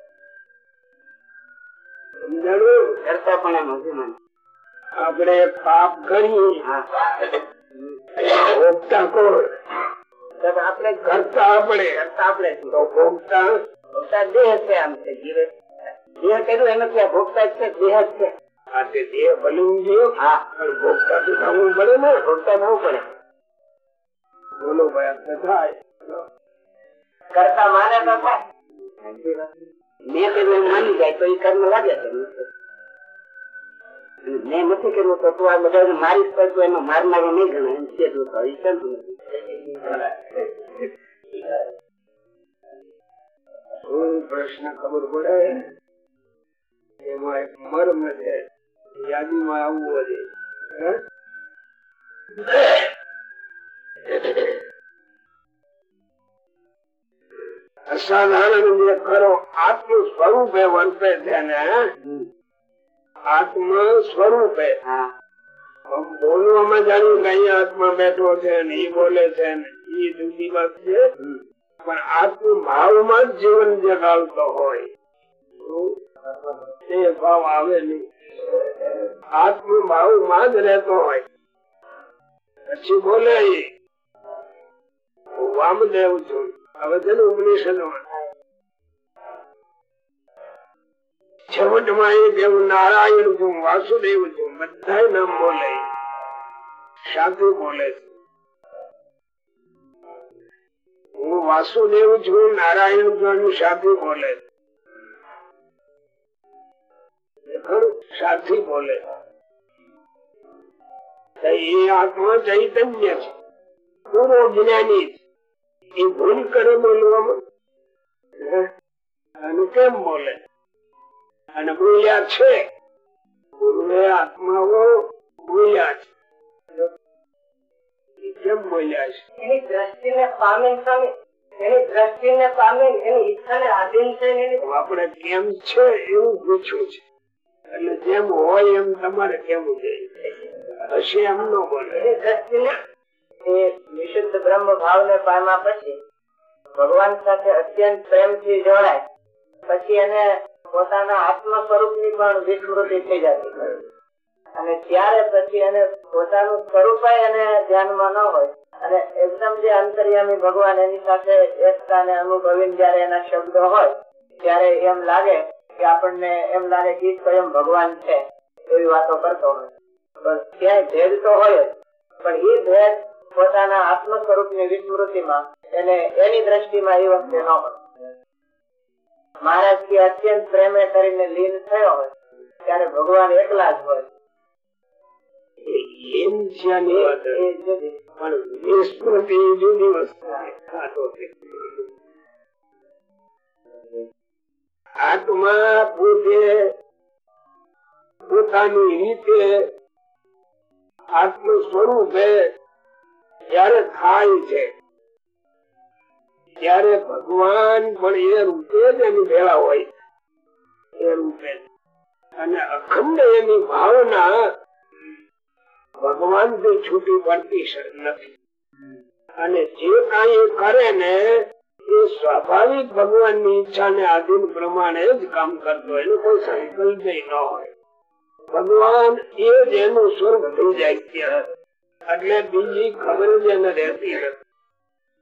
પણ આપણે પાપ કરીએ. ભોગતા કોણ? આપણે કરતા આપણે. કરતા આપણે તો ભોગતા? ભોગતા દેહ છે આમ છે જીવે. દેહ કર્યું એમ નથી ભોગતા છે દેહ છે. આ તે દેહ બનવું જોઈએ હા. પણ ભોગતા તો થવું પડે ને? ભોગતા બહુ પડે બોલો ભાઈ થાય. કરતા માને તો થાય. મેં કર્યું માની જાય તો એ કર્મ લાગે છે. મેં નથી કર્યું તો તું આ બધા મારી તો એમાં માર મારનારો નહીં ગણાય. એમ છે તો ચાલતું નથી પ્રશ્ન ખબર પડે? એમાં એક મર્મ છે. યાદીમાં આવવું હે? અસાધારણ જે કરો આત્મ સ્વરૂપે વર્તે છે ને આત્મ સ્વરૂપે બોલવામાં જાણ્યું કે અહીંયા આત્મા બેઠો છે ને એ બોલે છે ને એ જુદી વાત છે પણ આત્મ ભાવમાં જ જીવન જગાડતો હોય. એ ભાવ આવે નહીં. આત્મ ભાવમાં જ રહેતો હોય. પછી બોલે વામદેવ છું. હવે છે ને ઉપનિષદમાં. છેવટમાં નારાયણ છું વાસુદેવ છું બધા નામ બોલે. સાધુ બોલે હું વાસુદેવ છું, નારાયણ છું, સાધુ બોલે સાથી બોલે એ ભૂલ કરે બોલવામાં? અને કેમ બોલે? અને બોલ્યા છે. પૂર્વે આત્માઓ બોલ્યા છે. કેમ બોલ્યા છે? એની દ્રષ્ટિને પામે સ્વામી એની દ્રષ્ટિને પામી એની ઈચ્છાને આધીન છે આપણે કેમ છે એવું પૂછ્યું છે. એટલે જેમ હોય એમ તમારે કેવું જોઈએ. હશે એમ ન બોલે એની દ્રષ્ટિને એ વિશુદ્ધ બ્રહ્મ ભાવને પામ્યા પછી ભગવાન સાથે અત્યંત પ્રેમથી જોડાય. પછી એને પોતાના આત્મ સ્વરૂપની પણ વિસ્મૃતિ થઈ જતી અને ત્યારે પછી એને પોતાનું સ્વરૂપ એને ધ્યાનમાં ન હોય. અને એકદમ જે અંતર્યામી ભગવાન એની સાથે એકતા ને અનુભવીને જયારે એના શબ્દો હોય, ત્યારે એમ લાગે કે આપણને એમ લાગે કે સ્વયં ભગવાન છે. એવી વાતો કરતો હોય. ક્યાંય ભેદ તો હોય જ, પણ એ ભેદ પોતાના આત્મ સ્વરૂપની વિસ્મૃતિમાં એને એની દ્રષ્ટિમાં એ વખતે ન હોય. મહારાજ કે અત્યંત પ્રેમે કરીને લીન થયો હોય ત્યારે ભગવાન એકલા જ હોય. આત્મા પોતે પોતાની રીતે આત્મ સ્વરૂપે જયારે થાય છે ત્યારે ભગવાન પણ એ રૂપે જ એની ભેળા હોય. એ રૂપે અને અખંડ એની ભાવના ભગવાનથી છૂટી પડતી નથી. અને જે કઈ કરે ને, એ સ્વાભાવિક ભગવાનની ઈચ્છા ને આધીન પ્રમાણે જ કામ કરતો હોય. એનો કોઈ સંકલ્પ ન હોય. ભગવાન એ જ એનું સ્વર્ગ થઈ જાય એટલે બીજી ખબર જ એને રહેતી નથી.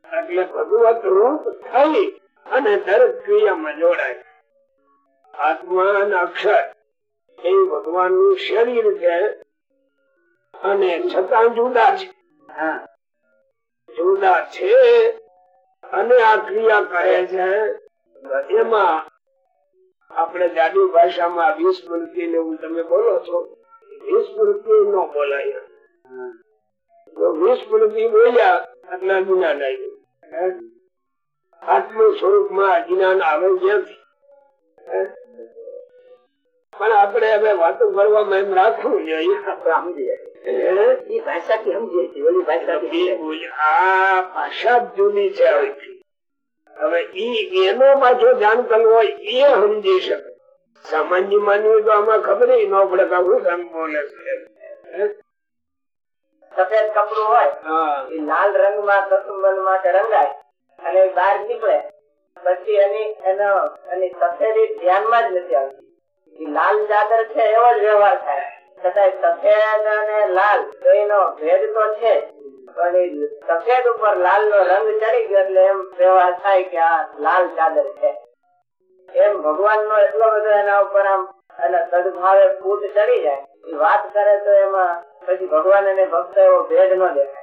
એટલે ભગવત રૂપ થઈ અને દરેક ક્રિયામાં જોડાય. આત્માન અક્ષર એ ભગવાનનું શરીર છે અને છતાં જુદા છે. જુદા છે અને આ ક્રિયા કહે છે એમાં આપણે જાડી ભાષામાં વિસ્મૃતિ ને એવું તમે બોલો છો વિસ્મૃતિ ન બોલાય. જો વિસ્મૃતિ બોલ્યા એટલે જ્ઞાન આવ્યું આત્મ સ્વરૂપમાં અજ્ઞાન આવે જ્યાંથી પણ આપણે હવે વાતો કરવામાં એમ રાખવું જોઈએ. સામાન્ય માનવી તો આમાં ખબર ન પડે કે બોલે છે? સફેદ કપડું હોય એ લાલ રંગમાં કસુંબન માટે રંગાય અને બહાર નીકળે. પછી એની એનો એની સફેદી ધ્યાનમાં જ નથી આવતી. લાલ ચાદર છે એવો જ વ્યવહાર થાય. છતાંય સફેદ અને લાલ એનો ભેદ તો છે પણ સફેદ ઉપર લાલ નો રંગ ચડી ગયો એટલે એમ વ્યવહાર થાય કે આ લાલ ચાદર છે. એમ ભગવાન નો એટલો બધો એના ઉપર આમ અને સદભાવે ફૂટ ચડી જાય. એ વાત કરે તો એમાં પછી ભગવાન અને ભક્ત એવો ભેદ ન દેખાય.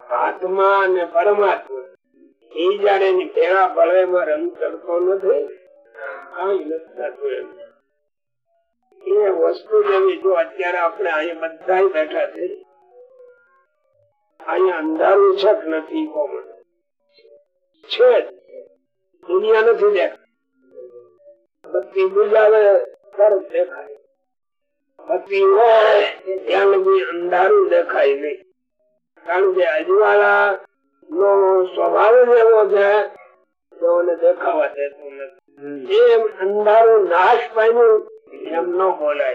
આત્મા પરમાત્મા એની ભેળા એમાં રંગ ચડતો નથી એ વસ્તુ જેવી જો અત્યારે આપણે અહીંયા બધા બેઠા છે, અહીંયા અંધારું છક નથી કોમન છે દુનિયા નથી દેખાય બત્તી બુજાવે તરત દેખાય. હોય ત્યાં લગી અંધારું દેખાય નહીં. કારણ કે અજવાળા નો સ્વભાવ એવો છે તેઓને દેખાવા દેતું નથી. એમ અંધારું નાશ પામ્યું, એમ ન બોલાય.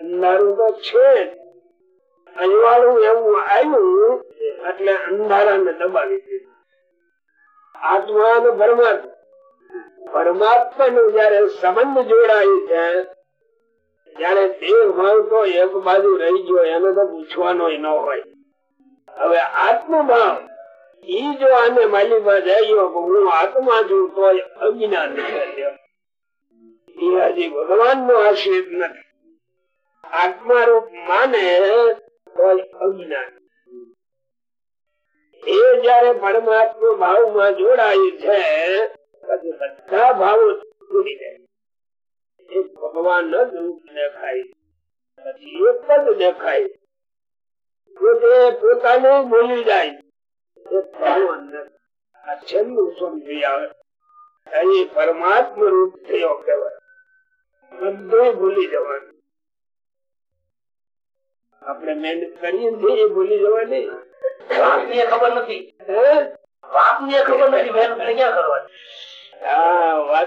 અંધારું તો છે. અજવાળું એવું આવ્યું એટલે અંધારાને દબાવી દીધું. આત્મા અને પરમાત્મા પરમાત્મા નું જયારે સંબંધ જોડાય છે, ત્યારે દેહ ભાવ તો એક બાજુ રહી ગયો, એનો તો પૂછવાનો ન હોય. હવે આત્મભાવ, ઈ જો આને માલિકમાં જાય હું આત્મા છું તો અજ્ઞાન ભગવાન નો આશીર્વ નથી. આત્મા રૂપ માને તો અજ્ઞાન. એ જયારે પરમાત્મા ભાવમાં જોડાય છે બધા ભાવો જાય એક ભગવાન જ રૂપ દેખાય પછી એક જ દેખાય પોતે ભૂલી જવાનું આપણે મહેનત કરીએ ને એ ભૂલી જવાની ખબર નથી ખબર નથી મહેનત કરવાની આ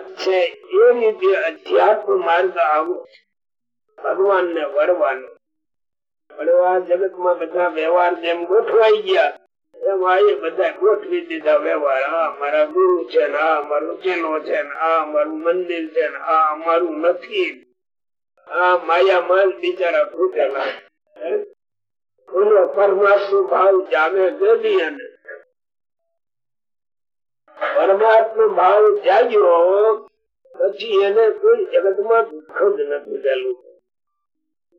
જગતમાં બધા વ્યવહાર જેમ ગોઠવાઈ ગયા, એમ આ બધા ગોઠવી દીધા વ્યવહાર. આ મારા ગુરુ છે આ મારું ચેલો છે આ મારું મંદિર છે ને, આ અમારું નથી. આ માયા માલ બિચારા ફૂટેલા પરમાત્મા ભાવ જામે દેવી અને પરમાત્મા ભાવ જાગ્યો, પછી એને કોઈ જગતમાં દુઃખ જ નથી પેલું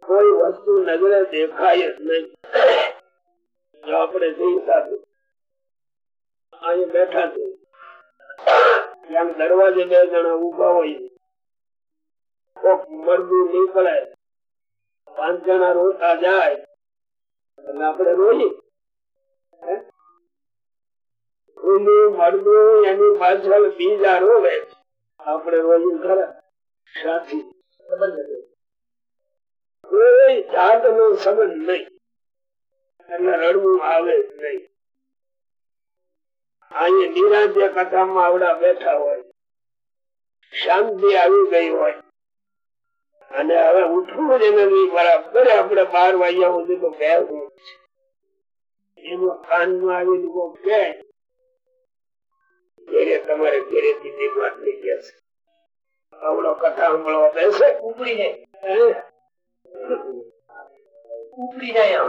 કોઈ વસ્તુ નજરે દેખાય જ નહીં. જો આપણે જઈ સાથે અહીં બેઠા છે ત્યાં દરવાજે બે જણા ઊભા હોય કોક મરદું નીકળે, પાંચ જણા રોતા જાય એટલે આપણે રોઈએ આવે નિરાજ્ય કથામાં આવડા બેઠા હોય. શાંતિ આવી ગઈ હોય. અને હવે ઉઠવું જ નથી. બરાબર આપણે બાર વાગ્યા સુધી તો બે. એમાં કાનમાં કોઈ કહે ઘેરે તમારે ઘેરે દીદી વાત થઈ ગયા છે. આવડો કથા સાંભળવા બેસે ઉપડી જાય? ઉપડી જાય.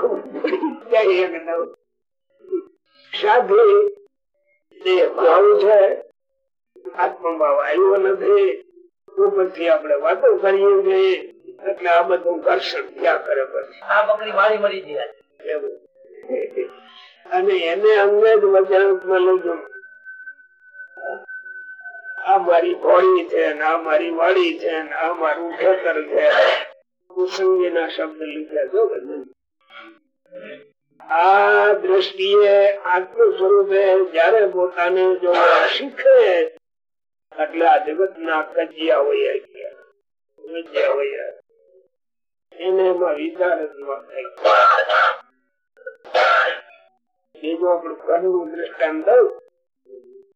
જાય એકદમ. સાધુ દેહ ભાવ છે આત્મભાવ આવ્યો નથી. ઉપરથી આપણે વાતો કરીએ છીએ. એટલે આ બધું ઘર્ષણ ક્યાં કરે પછી? આ બકરી મારી મરી જાય અને એને અંગે જ વજાણમાં લઈ આ મારી ઘોડી છે આ મારી વાડી છે આ મારું ખેતર છે. કુસંગી ના શબ્દ લીધા જો આ દ્રષ્ટિએ આત્મ સ્વરૂપે જયારે પોતાને જો શીખે, એટલે આ જગત ના કજિયા હોય ગયા હોય એને એમાં વિચાર ન થાય. બીજું આપણું ઘરનું દ્રષ્ટાંત દઉં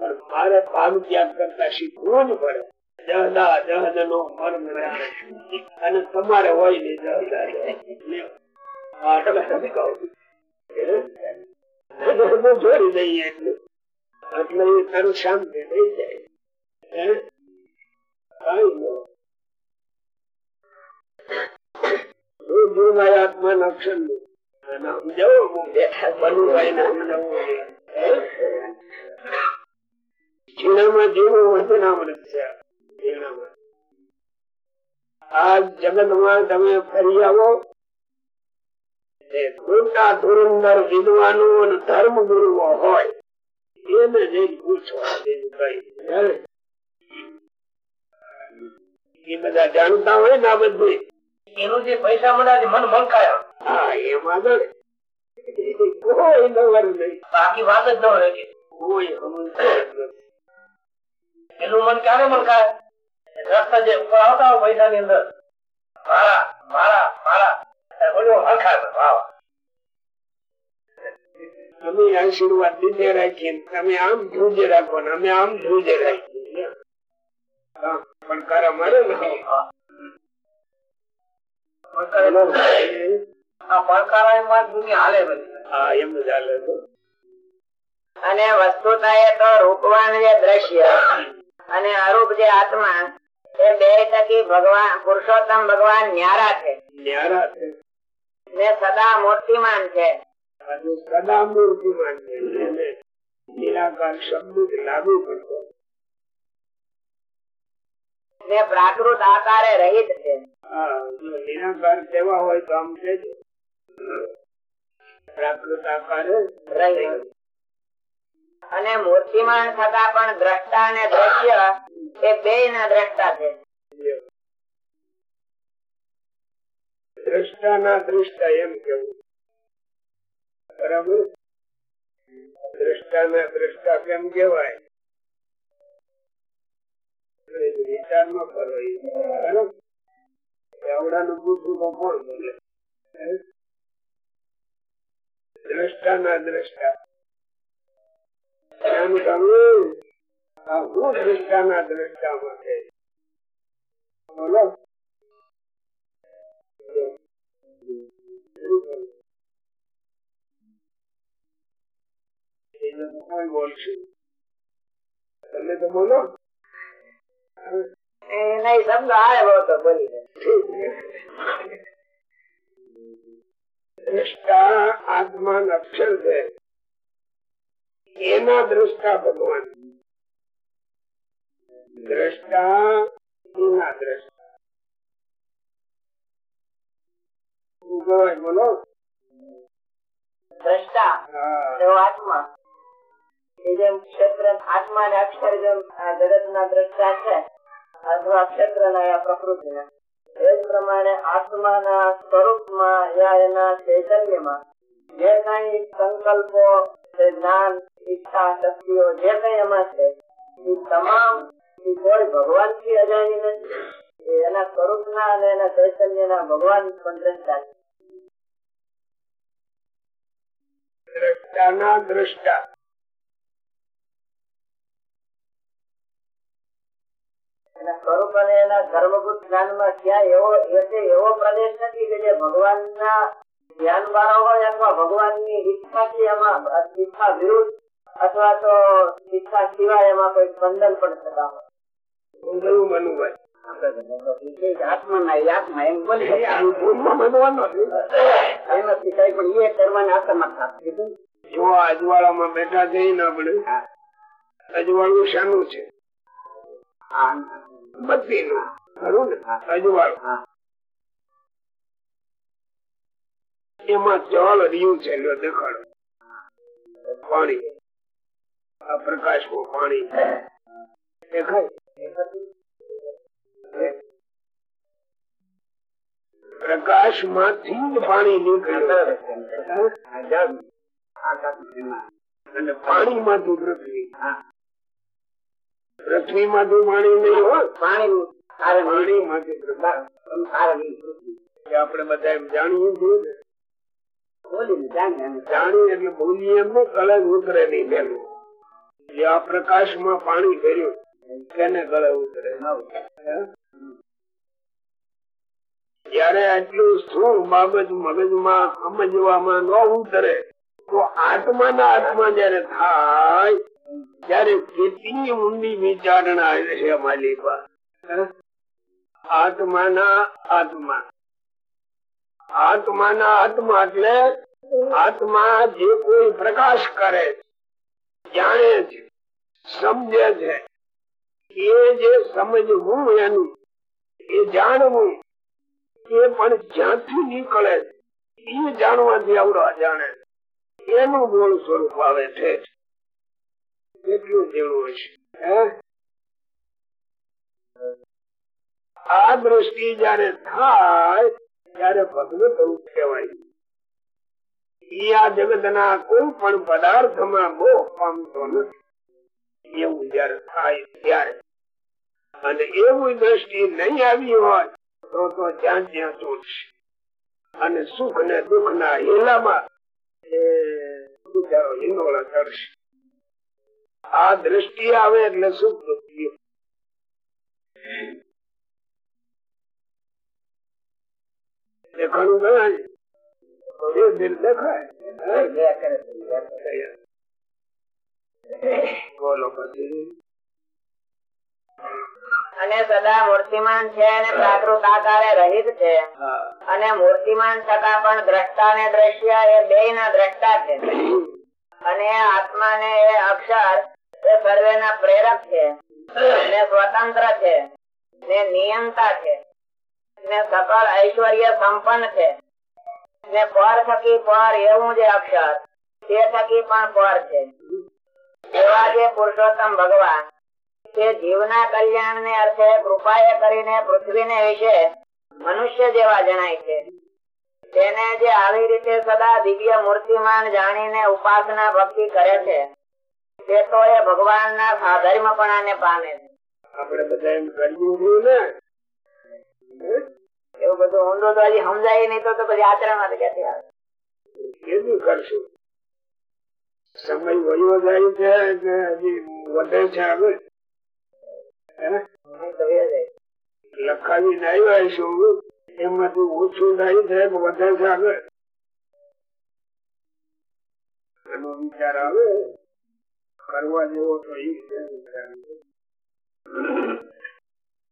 મારે ભાગ ત્યાગ કરતા શીખવું જ પડે જહદા જહદ નો મર્મ રહે. અને તમારે હોય ને જહદા તમે કહો. જોડી દઈએ એટલું. એટલે એ તારું શાંતિ થઈ જાય? કાંઈ ન. અક્ષરનું સમજાવો બલુભાઈ ને. સમજાવવું ઝીણામાં જેવું વચનામૃત છે ઝીણામાં આ જગતમાં તમે ફરી આવો. મોટા ધુરંદર વિદ્વાનો અને ધર્મ ગુરુઓ હોય એને જઈને પૂછવા એ બધા જાણતા હોય ને આ બધું. એનું જે પૈસા મળ્યા મન મંકાયો હા એમાં કોઈ નવર નહીં. બાકી વાત જ ન રહે. કે કોઈ. એનું મન ક્યારે મંકાય રસ્તા જે ઉપર આવતા હોય પૈસા ની અંદર. મારા મારા મારા. બોલ્યો મંકાય વાહ. અમે આશીર્વાદ લીધે રાખીએ તમે આમ ધ્રુજે રાખો ને અમે આમ ધ્રુજે રાખીએ. પણ કારા મારે ને આ પડકારા દુનિયા હાલે એમ જ અને વસ્તુતા એ તો રૂપવાન દ્રશ્ય. અને અરૂપ જે આત્મા એ બે ટકી ભગવાન પુરુષોત્તમ ભગવાન ન્યારા છે. ન્યારા છે. ને સદા મૂર્તિમાન છે. સદા મૂર્તિમાન છે. નિરાકાર શબ્દ લાગુ પડતો. ને પ્રાકૃત આકારે રહિત છે. હા જો નિરાકાર કેવા હોય તો આમ છે પ્રાકૃત આકારે રહિત. અને મૂર્તિમાન થતા પણ દ્રષ્ટા અને દ્રશ્ય એ બે ના દ્રષ્ટા છે. દ્રષ્ટા ના દ્રષ્ટા કેમ કેવાય વિચાર ન કરો એ. બરાબર? પૂછવું કોણ બોલે? દ્રષ્ટા ના દ્રષ્ટા. એમ હું દ્રષ્ટા માટે બોલો. તમે તો બોલો. નહીં શબ્દ આવે તો બોલી દ્રષ્ટા આત્મા અક્ષર છે. એના દ્રષ્ટા ભગવાન. દ્રષ્ટા એના દ્રષ્ટા. બોલો દ્રષ્ટા આત્મા જેમ ક્ષેત્ર આત્મા ને અક્ષર જેમ જગત ના દ્રષ્ટા છે અથવા ક્ષેત્ર ના પ્રકૃતિ ના એ જ પ્રમાણે આત્માના સ્વરૂપમાં યા એના ચૈતન્યમાં જે કઈ સંકલ્પો જ્ઞાન ઈચ્છા શક્તિઓ જે કઈ એમાં છે એ તમામ કોઈ ભગવાનથી અજાણી નથી. એના સ્વરૂપ ના અને એના ચૈતન્ય ના ભગવાન પણ દ્રષ્ટા છે. દ્રષ્ટા દ્રષ્ટા. એના સ્વરૂપ અને એના ધર્મગુપ્ત જ્ઞાનમાં ક્યાંય એવો એવો પ્રદેશ નથી કે જે ભગવાનના ધ્યાન વાળો હોય અથવા ભગવાનની ઈચ્છાથી એમાં ઈચ્છા વિરુદ્ધ અથવા તો ઈચ્છા સિવાય એમાં કોઈ બંધન પણ થતા હોય. અજવાળામાં બેઠા જઈ ના પડે અજવાળું શાનું છે? બત્તી નું ખરું ને? અજવાળું. એમાં જળ રહ્યું છે દેખાડો. પાણી. આ પ્રકાશમાં પાણી દેખાય. પ્રકાશમાંથી જ પાણી નીકળ્યું. અને પાણી માંથી પૃથ્વી. પૃથ્વી માંથી પાણી નહીં હોય. પાણી પાણી માંથી આપણે બધા એમ જાણીએ છીએ ને એટલે બોલીએ એમ ને કલશ ઉતરે નહીં પેલું જે આ પ્રકાશમાં પાણી ભર્યું. તેને ઉતરે? જયારે આટલું સ્થુલ બાબત મગજમાં સમજવામાં ન ઉતરે તો આત્માના આત્મા જયારે થાય ત્યારે કેટલી ઊંડી વિચારણા છે માલિકા. આત્મા ના આત્માના આત્મા. આત્માના આત્મા એટલે આત્મા જે કોઈ પ્રકાશ કરે જાણે છે, સમજે છે. એ જે સમજવું એનું, એ જાણવું, એ પણ જ્યાંથી નીકળે એ જાણવાથી આવડા જાણે એનું મૂળ સ્વરૂપ આવે છે. કેટલું જેવું છે. આ દ્રષ્ટિ જયારે થાય ત્યારે ભગવત રૂપ કહેવાય. જગત ના કોઈ પણ પદાર્થમાં મોહ પામતો નથી. એવું જયારે થાય ત્યારે. અને એવું દ્રષ્ટિ નહીં આવી હોય, તો તો જ્યાં જ્યાં ચોટશે અને સુખ ને દુઃખ ના હેલામાં હિંડોળા આ દ્રષ્ટિ આવે એટલે સુખ દુઃખ. દેખાણું ગણાય દિલ દેખાય. બોલો પછી. અને સદા મૂર્તિમાન છે અને પ્રાકૃત આકારે રહિત છે. અને મૂર્તિમાન છતાં પણ દ્રષ્ટા ને દ્રશ્ય એ બે ના દ્રષ્ટા છે. અને આત્મા ને એ અક્ષર એ સર્વે ના પ્રેરક છે. ને સ્વતંત્ર છે. ને નિયંતા છે. ને સકળ ઐશ્વર્ય સંપન્ન છે. ને પર થકી પર એવું જે અક્ષર. તે થકી પણ પર છે. એવા જે પુરુષોત્તમ ભગવાન તે જીવના કલ્યાણ ને અર્થે કૃપાએ કરીને પૃથ્વીને વિશે મનુષ્ય જેવા જણાય છે. તેને જે આવી રીતે સદા દિવ્ય મૂર્તિમાન જાણીને ઉપાસના ભક્તિ કરે છે, તે તો એ ભગવાનના સાધર્મપણાને પામે છે. આપડે બધા એમ કરવું ને? એવું બધું ઊંડો તો હજી સમજાય નહીં તો પછી આચરણમાં તો ક્યાંથી આવે? કેવી કરશું? સમય વયો જાય છે કે હજી વધે છે આગળ લખાવીને આવ્યા છું એમાંથી ઓછું થાય છે વધે છે આગળ આનો વિચાર આવે. કરવા જેવો તો એ વિચાર.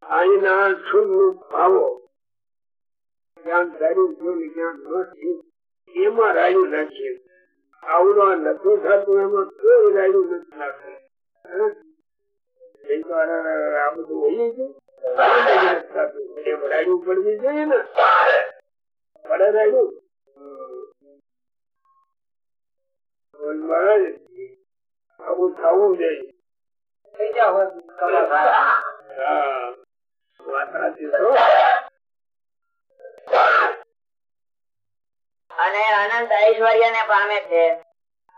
અહીંના શુદ્ધ ભાવો. જ્ઞાન ધાર્યું જોયું જ્ઞાન નથી એમાં રાયું નાખીએ. આવડવા નથી થતું એમાં કોઈ રાયું નથી નાખતું. હે? એક વાર આ બધું હોય છે? રાયું પડવી જોઈએ ને. પડે રાયું? આવું થવું જોઈએ. અને અનંત ઐશ્વર્ય ને પામે છે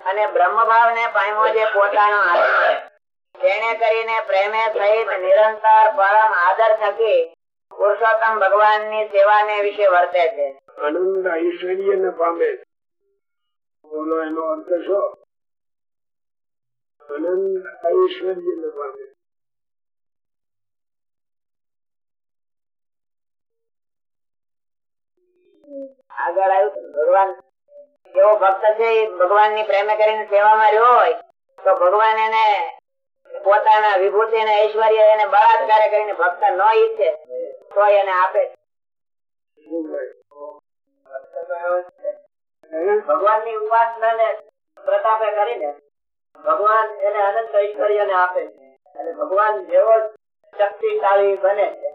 અને બ્રહ્મ ભાવ ને પામ્યો જે પોતાનો તેને કરીને પ્રેમે સહિત નિરંતર પરમ આદર થકી પુરુષોત્તમ ભગવાનની સેવા ને વિશે વર્તે છે. આનંદ ઐશ્વર્ય ને પામે બોલો એનો અર્થ શું? આનંદ ઐશ્વર્ય ને પામે આગળ આવ્યું ભગવાન જેવો ભક્ત છે ભગવાનની પ્રેમે કરીને સેવામાં રહ્યો હોય, તો ભગવાન એને પોતાના વિભૂતિ ને ઐશ્વર્ય એને બળાત્કાર કરીને ભક્ત ન ઈચ્છે, તો એને આપે? ભગવાનની ઉપાસના ને પ્રતાપે કરીને ભગવાન એને અનંત ઐશ્વર્ય ને આપે. અને ભગવાન જેવો શક્તિશાળી બને છે.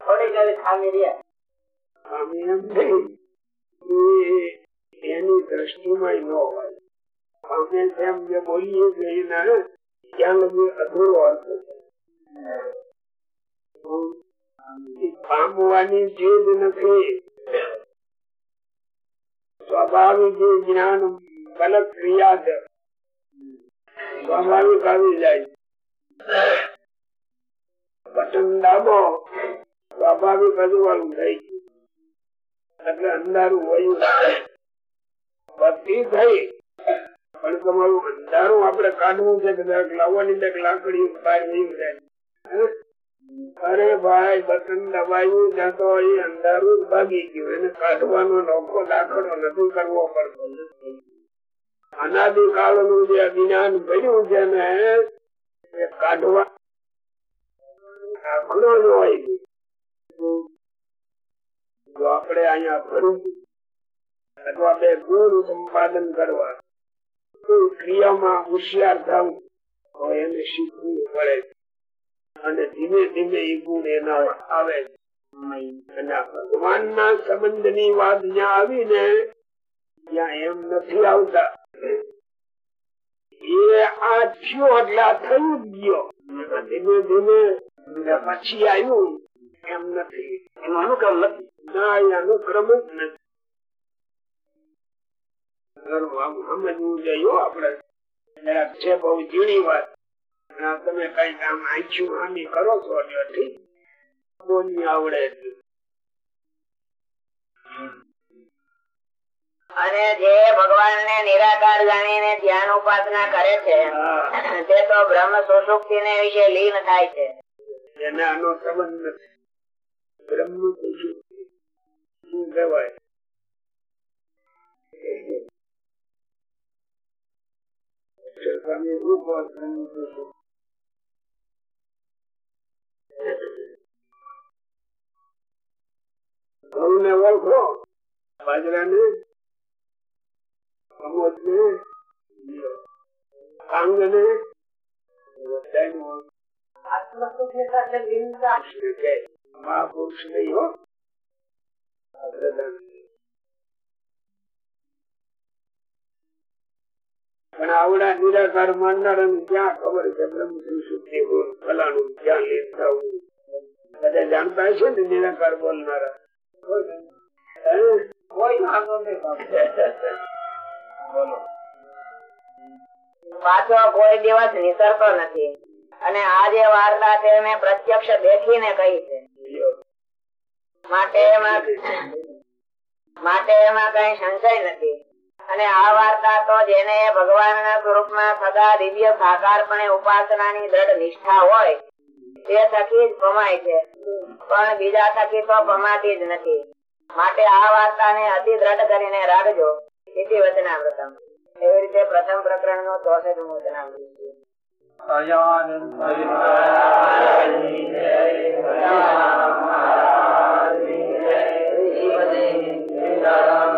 થોડી ઘણી ખામી રહે આમ એમ નહીં એની દ્રષ્ટિમાં ન હોય. અમે જેમ જે બોલીએ છીએ ત્યાં લગી અધૂરો અર્થ છે. પામવાની જીદ નથી. સ્વાભાવિક જ્ઞાન બલ ક્રિયા છે. સ્વાભાવિક આવી જાય. બટન દાબો, સ્વાભાવિક અજવાળું થઈ એટલે અંધારું વયું ભક્તિ થઈ. પણ તમારું અંધારું આપડે કાઢવું છે કદાચ લાવવાની છે લાકડી બહાર વયું જાય અરે ભાઈ, બટન દબાયું ત્યાં તો એ અંધારું ભાગી ગયું. એને કાઢવાનો નોખો દાખલો નથી કરવો પડતો. અનાદિકાળનું જે જ્ઞાન કર્યું છે ને, એ કાઢવા દાખલો જ હોય. જો આપણે અહીંયા ફરું અથવા બે ગુણ સંપાદન કરવા. ક્રિયામાં હોશિયાર થવું તો એને શીખવું પડે. અને ધીમે ધીમે એ ગુણ એના આવે. અને ભગવાન ના સંબંધની વાત જ્યાં આવીને, ત્યાં એમ નથી આવતા. એ આ થયો એટલે આ થયું ગયો. ધીમે ધીમે પછી આવ્યું એમ નથી. એનું અનુકમ નથી. ના અનુક્રમ જ નથી. સમજવું જોઈએ આપડે જરાક છે બહુ ઝીણી વાત. અને તમે કઈ કામ આંખ્યું હાની કરો છો એટલે ઠીક બોલની આવડે અને જે ભગવાન ને નિરાકાર જાણીને ધ્યાન ઉપાસના કરે છે તે તો બ્રહ્મ સુસુક્તિ ને વિશે લીન થાય છે. એના આનો સંબંધ નથી. બ્રહ્મ તો શું છે? શું કહેવાય સ્વામી શું કહો છો? બ્રહ્મ તો શું? ઘઉંને ઓળખો બાજરાને અમોદને કાંગને બધાને ઓળખો. કૃષ્ણ કહે, મહાપુરુષ નહીં હો આ પ્રધાન. પણ આવડા નિરાકાર માનનાર ક્યાં ખબર છે? બ્રહ્મ શુદ્ધિ ગુણ ફલાણું ક્યાં લીધા બધા જાણતા હશે ને નિરાકાર બોલનારા? હે? બોલો. પાછો કોઈ દિવસ નિસરતો નથી. અને આ જે વાર્તા છે મેં પ્રત્યક્ષ દેખીને કહી છે. માટે એમાં કઈ સંશય નથી અને આ વાર્તા તો જેને ભગવાનના સ્વરૂપમાં સદા દિવ્ય સાકારપણે ઉપાસનાની દ્રઢ નિષ્ઠા હોય તે થકી જ પમાય છે પણ બીજા થકી તો પમાતી જ નથી માટે આ વાર્તાને અતિ દ્રઢ કરીને રાખજો ઇતિ વચનામૃતમ એવી રીતે પ્રથમ પ્રકરણનું ચોસઠનું વચનામૃત. અયાનંદ ભગવતે સીતારામ